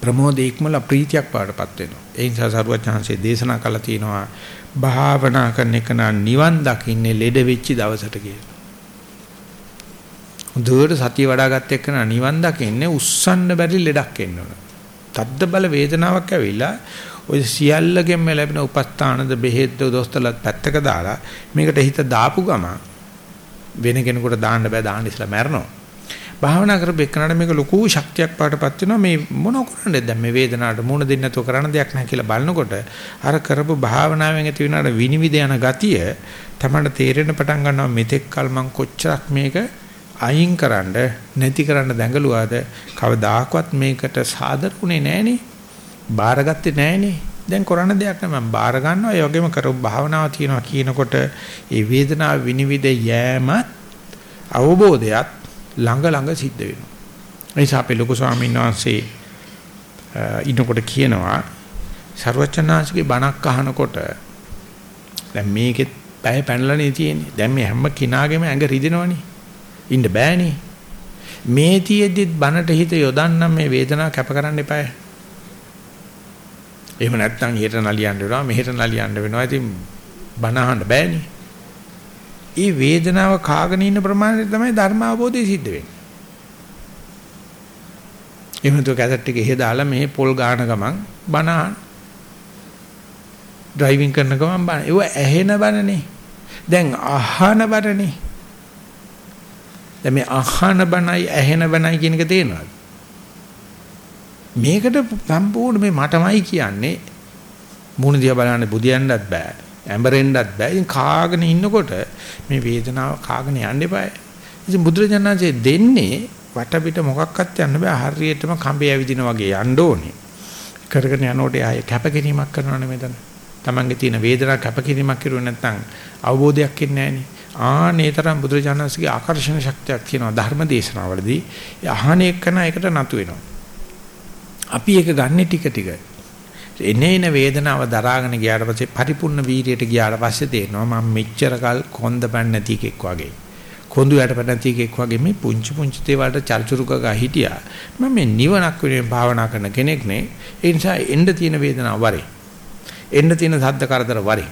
ප්‍රමෝදේ ඉක්මල ප්‍රීතියක් පාඩපත් වෙනවා. ඒ නිසා සරුවචාන්සේ දේශනා කළා තියෙනවා භාවනා කරන එක නිවන් දකින්නේ ලෙඩ වෙච්ච දවසට කියලා. හොඳට සතිය වඩාගත් එක්කන නිවන් දකින්නේ උස්සන්න බැරි ලෙඩක් එන්න ඕන. තද්ද බල වේදනාවක් ඇවිල්ලා ඔය සියල්ලගෙම ලැබෙන උපස්ථානද බෙහෙත් දොස්තරලත් පැත්තක දාලා මේකට හිත දාපු ගම වෙන කෙනෙකුට දාන්න බෑ දාන්න ඉස්සලා මැරෙනවා. භාවනා කරපෙන්නට මේක ලොකු ශක්තියක් පාටපත් වෙනවා මේ මොන කරන්නේද දැන් මේ වේදනාවට මුණ දෙන්න නැතුව කරන්න දෙයක් නැහැ කියලා බලනකොට අර කරපු භාවනාවෙන් ඇති වෙනාට විනිවිද යන ගතිය තමයි තේරෙන පටන් ගන්නවා මෙතෙක් කල මං කොච්චරක් මේක අයින් කරන්න නැති කරන්න දැඟලුවාද? කවදාකවත් මේකට සාදරුනේ නැහනේ. බාරගත්තේ නැහනේ. දැන් කරන්න දෙයක් නෑ. මම බාර ගන්නවා. ඒ වගේම කරපු භාවනාව තියෙනවා කියනකොට ඒ වේදනාව විනිවිද යෑමත් අවබෝධයත් ළඟ ළඟ සිද්ධ වෙනවා. ඒ නිසා අපේ ලොකු ස්වාමීන් වහන්සේ ඉන්නකොට කියනවා ਸਰවචනාංශගේ බණක් අහනකොට දැන් මේකෙත් පැය පැනලානේ තියෙන්නේ. දැන් මේ හැම කිනාගෙම ඇඟ රිදෙනවනේ. ඉන්න බෑනේ. මේ තියේද්දිත් බනට හිත යොදන්න මේ වේදනාව කැප කරන්න එපායි. එහෙම නැත්නම් හෙට නලියන්න වෙනවා මෙහෙට නලියන්න වෙනවා. ඉතින් බන අහන්න බෑනේ. ඒ වේදනාව කාගෙන ඉන්න ප්‍රමාණය තමයි ධර්ම අවබෝධය සිද්ධ වෙන්නේ. එහෙම තු කැසට් එක එහෙ දාලා මෙහෙ පොල් ගාන ගමන් බන අහන. ඩ්‍රයිවිං කරන ගමන් බන. ඒව ඇහෙන බනනේ. දැන් අහන බනනේ. දැන් මේ අහන බණයි ඇහෙන බණයි කියන එක තේරෙනවද මේකට සම්පූර්ණ මේ මටමයි කියන්නේ මූණ දිහා බලන්න බුදියන්නත් බෑ. ඇඹරෙන්නත් බෑ. ඉතින් කාගෙන ඉන්නකොට මේ වේදනාව කාගෙන යන්න එපායි. ඉතින් බුදුරජාණන්සේ දෙන්නේ වටපිට මොකක්වත් යන්න බෑ. හරියටම කඹේ ඇවිදින වගේ යන්න ඕනේ. කරගෙන යනකොට ආයේ කැපකිරීමක් කරනවනේ මෙතන. Tamange තියෙන වේදනාව කැපකිරීමක් කරුවේ නැත්නම් අවබෝධයක් එන්නේ නැහනේ. ආනේ තරම් බුදුරජාණන්සේගේ ආකර්ෂණ ශක්තියක් තියෙනවා ධර්ම දේශනාවලදී. ඒ අහන එකන එකට නතු වෙනවා. අපි ඒක ගන්නෙ ටික ටික. එනේන වේදනාව දරාගෙන ගියාට පස්සේ පරිපූර්ණ වීරියට ගියාට පස්සේ තේරෙනවා මම මෙච්චර කල් කොන්ද පැන්න නැති එකෙක් වගේ. කොඳු යට පැන්න නැති එකෙක් වගේ මේ පුංචි පුංචි දේවල්ට චර්චුරුක ගා හිටියා. මම මේ නිවනක් වෙනුවෙන් භාවනා කරන කෙනෙක් නේ. ඒ නිසා එන්න තියෙන වේදනාව වරේ. එන්න තියෙන සද්ද කරදර වරේ.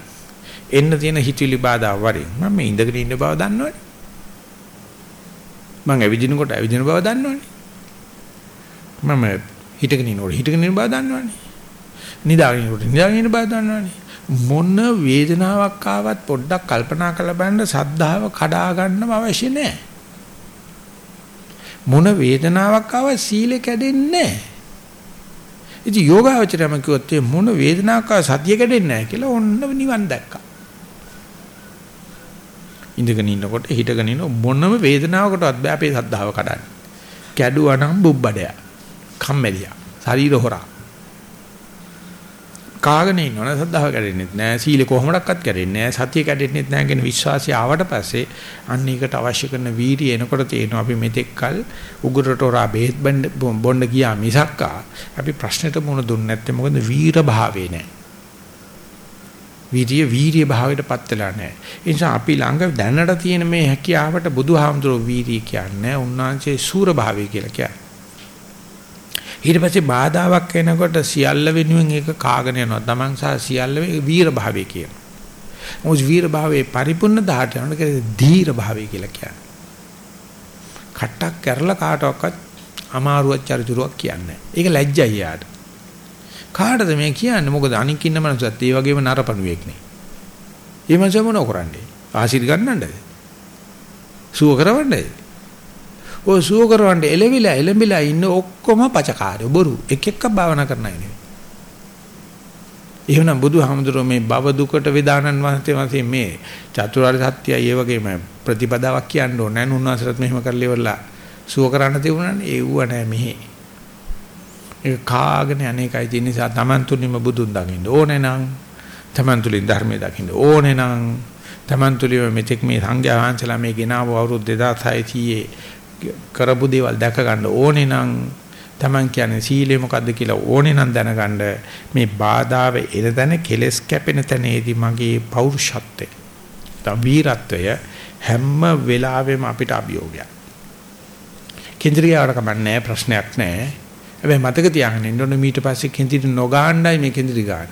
එන්න තියෙන හිතවිලි බාධා වරේ. මම මේ ඉඳගෙන ඉන්න බව දන්නවනේ. මම ඇවිදිනකොට ඇවිදින බව දන්නවනේ. මම හිටගෙන ඉන්නකොට හිටගෙන ඉන්න බව දන්නවනේ. නිදාගෙන ඉන්නකොට නිදාගෙන ඉන්න බව දන්නවනේ. මොන වේදනාවක් ආවත් පොඩ්ඩක් කල්පනා කරලා බලන්න සද්ධාව කඩා ගන්නම අවශ්‍ය නැහැ. මොන වේදනාවක් ආවත් සීලෙ කැඩෙන්නේ නැහැ. ඉතින් යෝගාවචරයම කිව්වොත් මොන වේදනාවක් ආවත් සතිය කැඩෙන්නේ නැහැ කියලා ඔන්න නිවන් දැක්කා. ඉඳගෙන ඉන්නකොට හිටගෙන ඉන්න මොනම වේදනාවකටවත් බෑ අපේ සද්ධාව කඩන්න. කැඩුවා නම් බුබ්බඩයා. කම්මැලියා. ශරීර හොරා. කාගෙන ඉන්නවනේ සද්ධාව කැඩෙන්නෙත් නෑ සීල කොහොමඩක්වත් කැඩෙන්නේ නෑ සතිය කැඩෙන්නෙත් නෑ කියන විශ්වාසය ආවට පස්සේ අන්න ඒකට අවශ්‍ය කරන වීර්යය එනකොට තේරෙනවා අපි මෙතෙක් කල උගුරට හොරා බෙහෙත් බොන්න ගියා මිසක්කා අපි ප්‍රශ්නෙට මුහුණ දුන්නේ නැත්තේ මොකද වීර භාවේ නෑ වීර්ය වීර්ය භාවයට පත් වෙලා නැහැ. ඒ නිසා අපි ළඟ දැනට තියෙන මේ හැකියාවට බුදුහාමුදුරුවෝ වීර්ය කියන්නේ උන්වහන්සේ සූර භාවය කියලා කියන්නේ. ඊට පස්සේ බාධාවක් එනකොට සියල්ල වෙනුවෙන් ඒක කාගෙන යනවා. Taman සහ සියල්ල වීර භාවය කියනවා. මොකද වීර භාවයේ පරිපූර්ණ දහට යනකොට ධීර භාවය කියලා කියන්නේ. කට්ටක් කරලා කාටවත් අමාරුවක් චරිචුරුවක් කියන්නේ. ඒක ලැජ්ජයි යාට. කාටද මේ කියන්නේ? මොකද අනික් ඉන්න මනුස්සයත් ඒ වගේම නරපණුවෙක් නේ. ඒ මනුස්සය මොනව කරන්නේ? ආශිර්වාද ගන්නන්නද? සුව කරවන්නද? ඔය සුව කරවන්න එළවිලා එළඹිලා ඉන්න ඔක්කොම පචකාරය බොරු එක එක භාවනා කරන අය නෙවෙයි. එහෙනම් බුදුහාමුදුරුවෝ මේ භව දුකට විදානන් වහන්සේ වහන්සේ මේ චතුරාර්ය සත්‍යය ඒ වගේම ප්‍රතිපදාවක් කියන්න ඕනේ නෑ නුන්වහන්සේත් මෙහෙම කරලා ඉවරලා සුව කරන්න තිබුණානේ ඒව නෑ මෙහි. ඒක කාගෙන අනේකයි තියෙන නිසා Taman තුලින්ම බුදුන් දකින්න ඕනේ නම් Taman තුලින් ධර්මයේ දකින්න ඕනේ නම් Taman තුලින්ම මෙතෙක් මේ සංඝයා වහන්සේලා මේ ගෙනාව අවුරුදු 2600 කරපු දේවල් දැක ගන්න ඕනේ නම් Taman කියන්නේ සීලය මොකද්ද කියලා ඕනේ නම් දැනගන්න මේ බාධාව එන තැන කෙලස් කැපෙන තැනේදී මගේ පෞරුෂත්වය තම වීරත්වය හැම වෙලාවෙම අපිට අභියෝගයක්. කේන්ද්‍රියවට කමන්නේ ප්‍රශ්නයක් නැහැ. හැබැයි මතක තියාගන්න ඉන්න ඕනේ ඊට පස්සේ කේන්ද්‍රි නොගාණ්ඩයි මේ කේන්ද්‍රි ගන්න.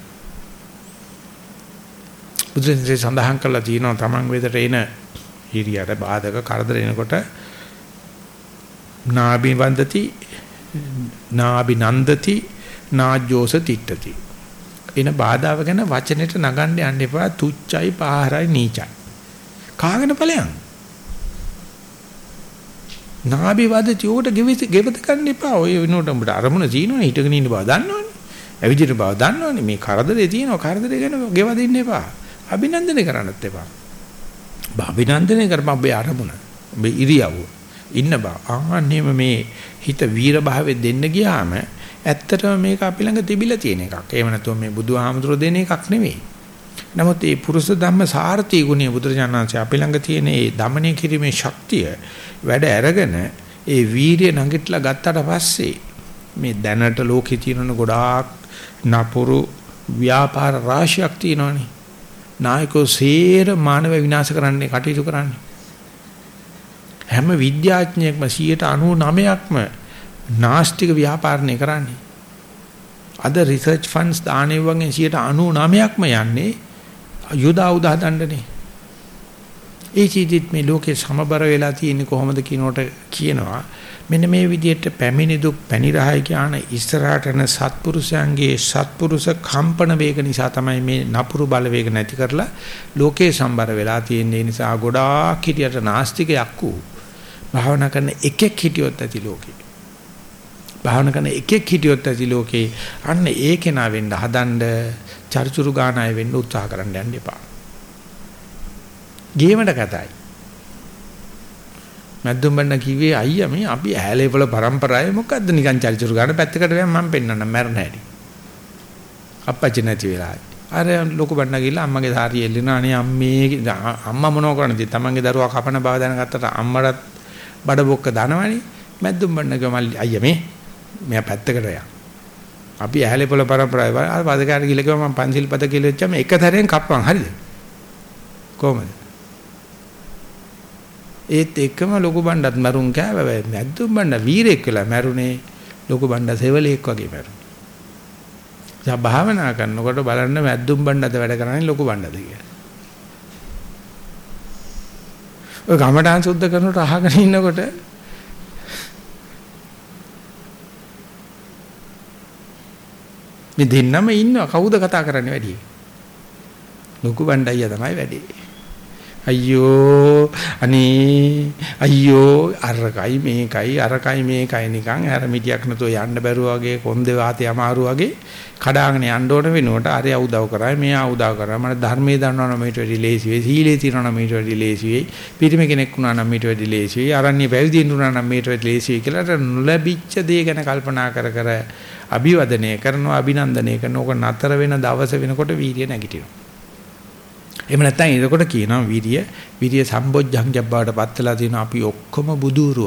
බුදුරජාණන් සඳහන් කළා තියෙනවා Taman වෙදට එන හිරියට බාධක කරදර එනකොට නාභි වන්දති නාභි නන්දති නාජ්ජෝස තිට්ඨති. එන බාධාව ගැන වචනෙට නගන්න යන්න එපා තුච්චයි පහරයි නීචයි. කාගෙන ඵලයන්? නාභි වදති උකට ගෙවිත ගෙවත ගන්න එපා. ඔය වෙනකොට උඹට අරමුණ සීනවනේ හිටගෙන ඉන්න බව දන්නවනේ. ඇවිදින බව දන්නවනේ. මේ කරදරේ තියෙනවා. කරදරේ ගැන ගෙව දෙන්න එපා. අභිනන්දනය කරන්නත් එපා. අභිනන්දනය කරපම් ඔබේ අරමුණ. ඔබේ ඉරියව්ව. ඉන්න බව. ආන්නේම මේ හිත වීර භාවයෙන් දෙන්න ගියාම ඇත්තටම මේක අපි ළඟ තිබිලා තියෙන එකක්. එහෙම නැත්නම් මේ බුදුහාමුදුරෝ දෙන එකක් නෙවෙයි. නමුත් මේ පුරුෂ ධම්ම සාර්ථී ගුණය බුදුරජාණන්සේ අපි ළඟ තියෙන මේ দমনය කිරීමේ ශක්තිය වැඩ අරගෙන ඒ වීරිය නැගිටලා ගත්තට පස්සේ මේ දැනට ලෝකේ තියෙන ගොඩාක් නපුරු ව්‍යාපාර රාශියක් තියෙනවනේ. නායකෝ සේර මානව විනාශ කරන්නේ කටයුතු කරන්නේ. හැම විද්‍යාඥයෙක්ම 99%ක්ම නාස්තික ව්‍යාපාරණය කරන්නේ. අද රිසර්ච් ෆන්ඩ්ස් දානේ වගේ 99%ක්ම යන්නේ යුද ආයුධ හදන්නනේ. ඒ චීදිත් මේ ලෝකේ සමබර වෙලා තියෙන්නේ කොහොමද කියනකොට කියනවා මෙන්න මේ විදිහට පැමිණි දුක් පැනිරහයි කියන ඉස්සරහට යන සත්පුරුෂයන්ගේ සත්පුරුෂ කම්පන වේග නිසා තමයි මේ නපුරු බලවේග නැති කරලා ලෝකේ සම්බර වෙලා තියෙන නිසා ගොඩාක් හිටියට නාස්තිකයක් වූ භාවනා කරන එකෙක් හිටියොත් ඇති ලෝකේ. භාවනා කරන එකෙක් හිටියොත් ඇති ලෝකේ අන්න ඒ කෙනා වෙන්න හදන්න චරිචුරු ගානය වෙන්න උත්සාහ කරන්න යන්න එපා. ගේමඩ කතයි. මැද්දුම් බන්න කිව්වේ අයියා මේ අපි ඇහැලේපල પરම්පරාවේ මොකද්ද නිකන් චරිචුරු ගාන පැත්තකට වෙන මම පෙන්නන්න මැරණ හැටි. අප්පච්චි නැති වෙලාවයි. අර ලොකු බණ්ඩා ගිහලා අම්මගේ සාරිය එල්ලෙනවා අනේ අම්මේ අම්මා මොනව කරන්නද තමන්ගේ දරුවා කපන බව දැනගත්තට අම්මටත් බඩ බොක්ක දනවනේ මැද්දුම් බණ්ඩා මල්ලි අයියා මේ මෙයා පැත්තකට යන්න අපි ඇහැලේ පොළ පරම්පරාවේ අර පදකාර ගිහලා කිව්වා මම පන්සිල් පද කියලා වෙච්චාම එක තරෙන් කප්පන්. හරිද? කොහමද? ඒත් එක්කම ලොකු බණ්ඩත් මරුන් කෑවා මැද්දුම් බණ්ඩා වීරෙක් වෙලා මැරුණේ ලොකු බණ්ඩා සෙවලෙක් වගේ මැරුණා. දැන් භාවනා කරනකොට බලන්න මැද්දුම් බණ්ඩද වැඩ කරන්නේ ලොකු බණ්ඩද කියලා. ඔය ගමඩාන් සුද්ධ කරනකොට අහගෙන ඉන්නකොට මේ දෙන්නම ඉන්නවා කවුද කතා කරන්නේ වැඩි? ලොකු බණ්ඩයියා තමයි වැඩි. අයියෝ අනේ අයියෝ අරකයි මේකයි අරකයි මේකයි නිකන් අර මිටියක් නැතුව යන්න බැරුව වගේ කොන්දේ වාතේ අමාරු වගේ කඩාගෙන යන්න ඕන වෙනකොට අරය උදව් කරායි මෙයා උදව් කරා මට ධර්මයේ දන්නවනම් මේට වැඩි ලේසි වෙයි සීලේ තියනවනම් මේට වැඩි ලේසි වෙයි පිරිමි කෙනෙක් වුණා නම් මේට වැඩි ලේසි වෙයි අරණ්‍ය පැවිදි වුණා නම් මේට වැඩි ලේසි වෙයි කියලා නොලැබිච්ච දේ ගැන කල්පනා කර කර අභිවදනය කරනවා අභිනන්දනය කරනවා. ඕක නතර වෙන දවස වෙනකොට වීර්ය නැගිටිනවා. එහෙම නැත්නම් එතකොට කියනවා විරිය විරිය සම්බොජ්ජංගයක් බවට පත් වෙලා තියෙනවා. අපි ඔක්කොම බුදුරු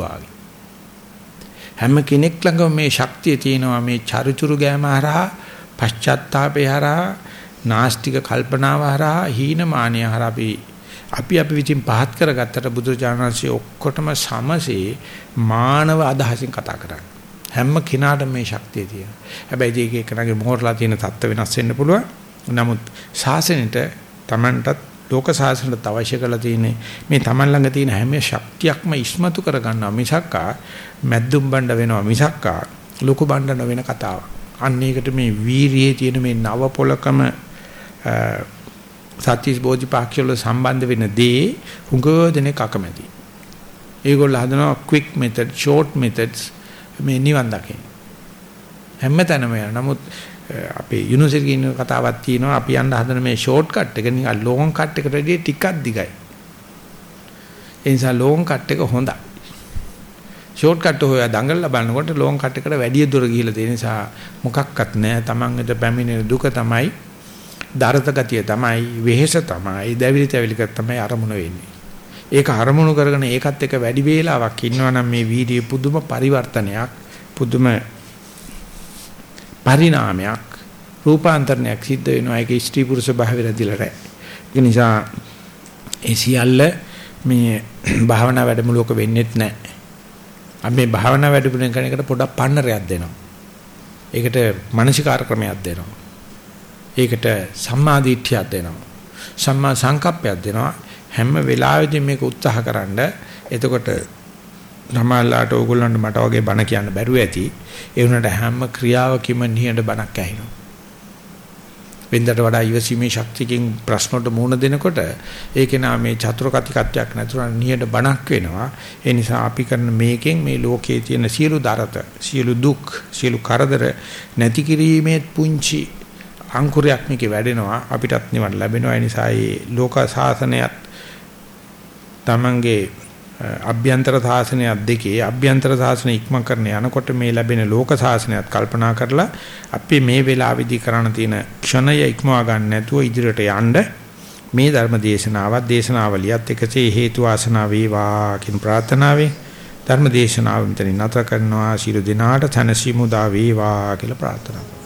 හැම කෙනෙක් ළඟම මේ ශක්තිය තියෙනවා. මේ චරිචුරු ගෑම හරහා පශ්චාත්තාපේ හරහා නාස්තික කල්පනාව හරහා හීනමානිය හරහා අපි අපි අපි විසින් පහත් කරගත්තට බුදුචානන්සේ ඔක්කොටම සමසේ මානව අදහසින් කතා කරන්නේ. හැම කෙනාටම මේ ශක්තිය තියෙනවා. හැබැයි ඒක එකනගේ මොහොරලා තියෙන தත්ත්ව වෙනස් වෙන්න පුළුවන්. නමුත් ශාසනයට Tamanටත් ලෝක සාසනයට අවශ්‍ය කරලා තියෙන්නේ මේ Taman ළඟ තියෙන හැම ශක්තියක්ම ඉස්මතු කර ගන්නවා මිසක්කා මැද්දුම් බණ්ඩ වෙනවා මිසක්කා ලොකු බණ්ඩ නොවන කතාවක්. අන්න ඒකට මේ වීරියේ තියෙන මේ නව පොලකම සත්‍විස් බෝධිපාක්ෂවල සම්බන්ධ වෙන දේ හුඟ දෙනෙක් අකමැති. ඒගොල්ලෝ හදනවා quick method, short methods මේ නිවන් දකින්න. හැමතැනම යන. නමුත් අපේ යුනිවර්සිටි ඉන්න කතාවක් තියෙනවා අපි යන්න හදන මේ ෂෝට් කට් එක නිකන් ලොං කට් එකට වැඩිය ටිකක් දිගයි. ඒ නිසා ලොං කට් එක හොඳයි. ෂෝට් කට් හොයා දඟලලා බලනකොට ලොං කට් එකට වැඩිය දුර ගිහිල්ලා තියෙන නිසා මොකක්වත් නැහැ. Tamanගෙට පැමිණෙන දුක තමයි දරත ගතිය තමයි වෙහෙස තමයි දැවිලි තැවිලික තමයි අරමුණ වෙන්නේ. ඒක අරමුණු කරගෙන ඒකත් එක වැඩි වේලාවක් ඉන්නවනම් මේ වීඩියෝ පුදුම පරිවර්තනයක් පුදුම පරිණාමයක් රූපාන්තරණයක් සිද්ධ වෙනවා ඒක ස්ත්‍රී පුරුෂ භාවය රැඳිලා රැ. ඒ නිසා ඒ සියල්ල මේ භාවනා වැඩමුළුවක වෙන්නේත් නැහැ. අපි මේ භාවනා වැඩමුළුවෙන් කරන එකට පොඩක් පන්නරයක් දෙනවා. ඒකට මානසිකාර ක්‍රමයක් දෙනවා. ඒකට සම්මාදිට්ඨියක් දෙනවා. සම්මා සංකප්පයක් දෙනවා. හැම වෙලාවෙදී මේක උත්සාහකරනද එතකොට සමහරලාට ඕගොල්ලන්ට මට වගේ බණ කියන්න බැරුව ඇති. ඒ වුණාට හැම ක්‍රියාවකම නිහඬ බණක් ඇහෙනවා. වෙන්දට වඩා ඉවසීමේ ශක්තියකින් ප්‍රශ්නවලට මුහුණ දෙනකොට ඒකේ නා මේ චතුර කතිකත්වයක් නැතුව නිහඬ බණක් වෙනවා. ඒ නිසා අපි කරන මේකෙන් මේ ලෝකයේ තියෙන සියලු දරත, සියලු දුක්, සියලු කරදර නැති කිරීමේ පුංචි අංකුරයක් මේකේ වැඩෙනවා. අපිටත් නිවන් ලැබෙනවා. ඒ නිසා මේ ලෝක සාසනයත් තමන්ගේ අභ්‍යන්තර සාසනයක් දෙකේ අභ්‍යන්තර සාසන ඉක්ම කරන යනකොට මේ ලැබෙන ලෝක සාසනයත් කල්පනා කරලා අපි මේ වෙලාවේදී කරණ තියෙන ක්ෂණය ඉක්මවා ගන්න නැතුව ඉදිරියට යන්න මේ ධර්ම දේශනාවත් දේශනාවලියත් එකසේ හේතු ආසනාව වේවා කියන ප්‍රාර්ථනාවෙන් ධර්ම දේශනාව මෙතනින් නැත කරනවා. ශිරු දිනාට තනසි මුදා වේවා කියලා ප්‍රාර්ථනා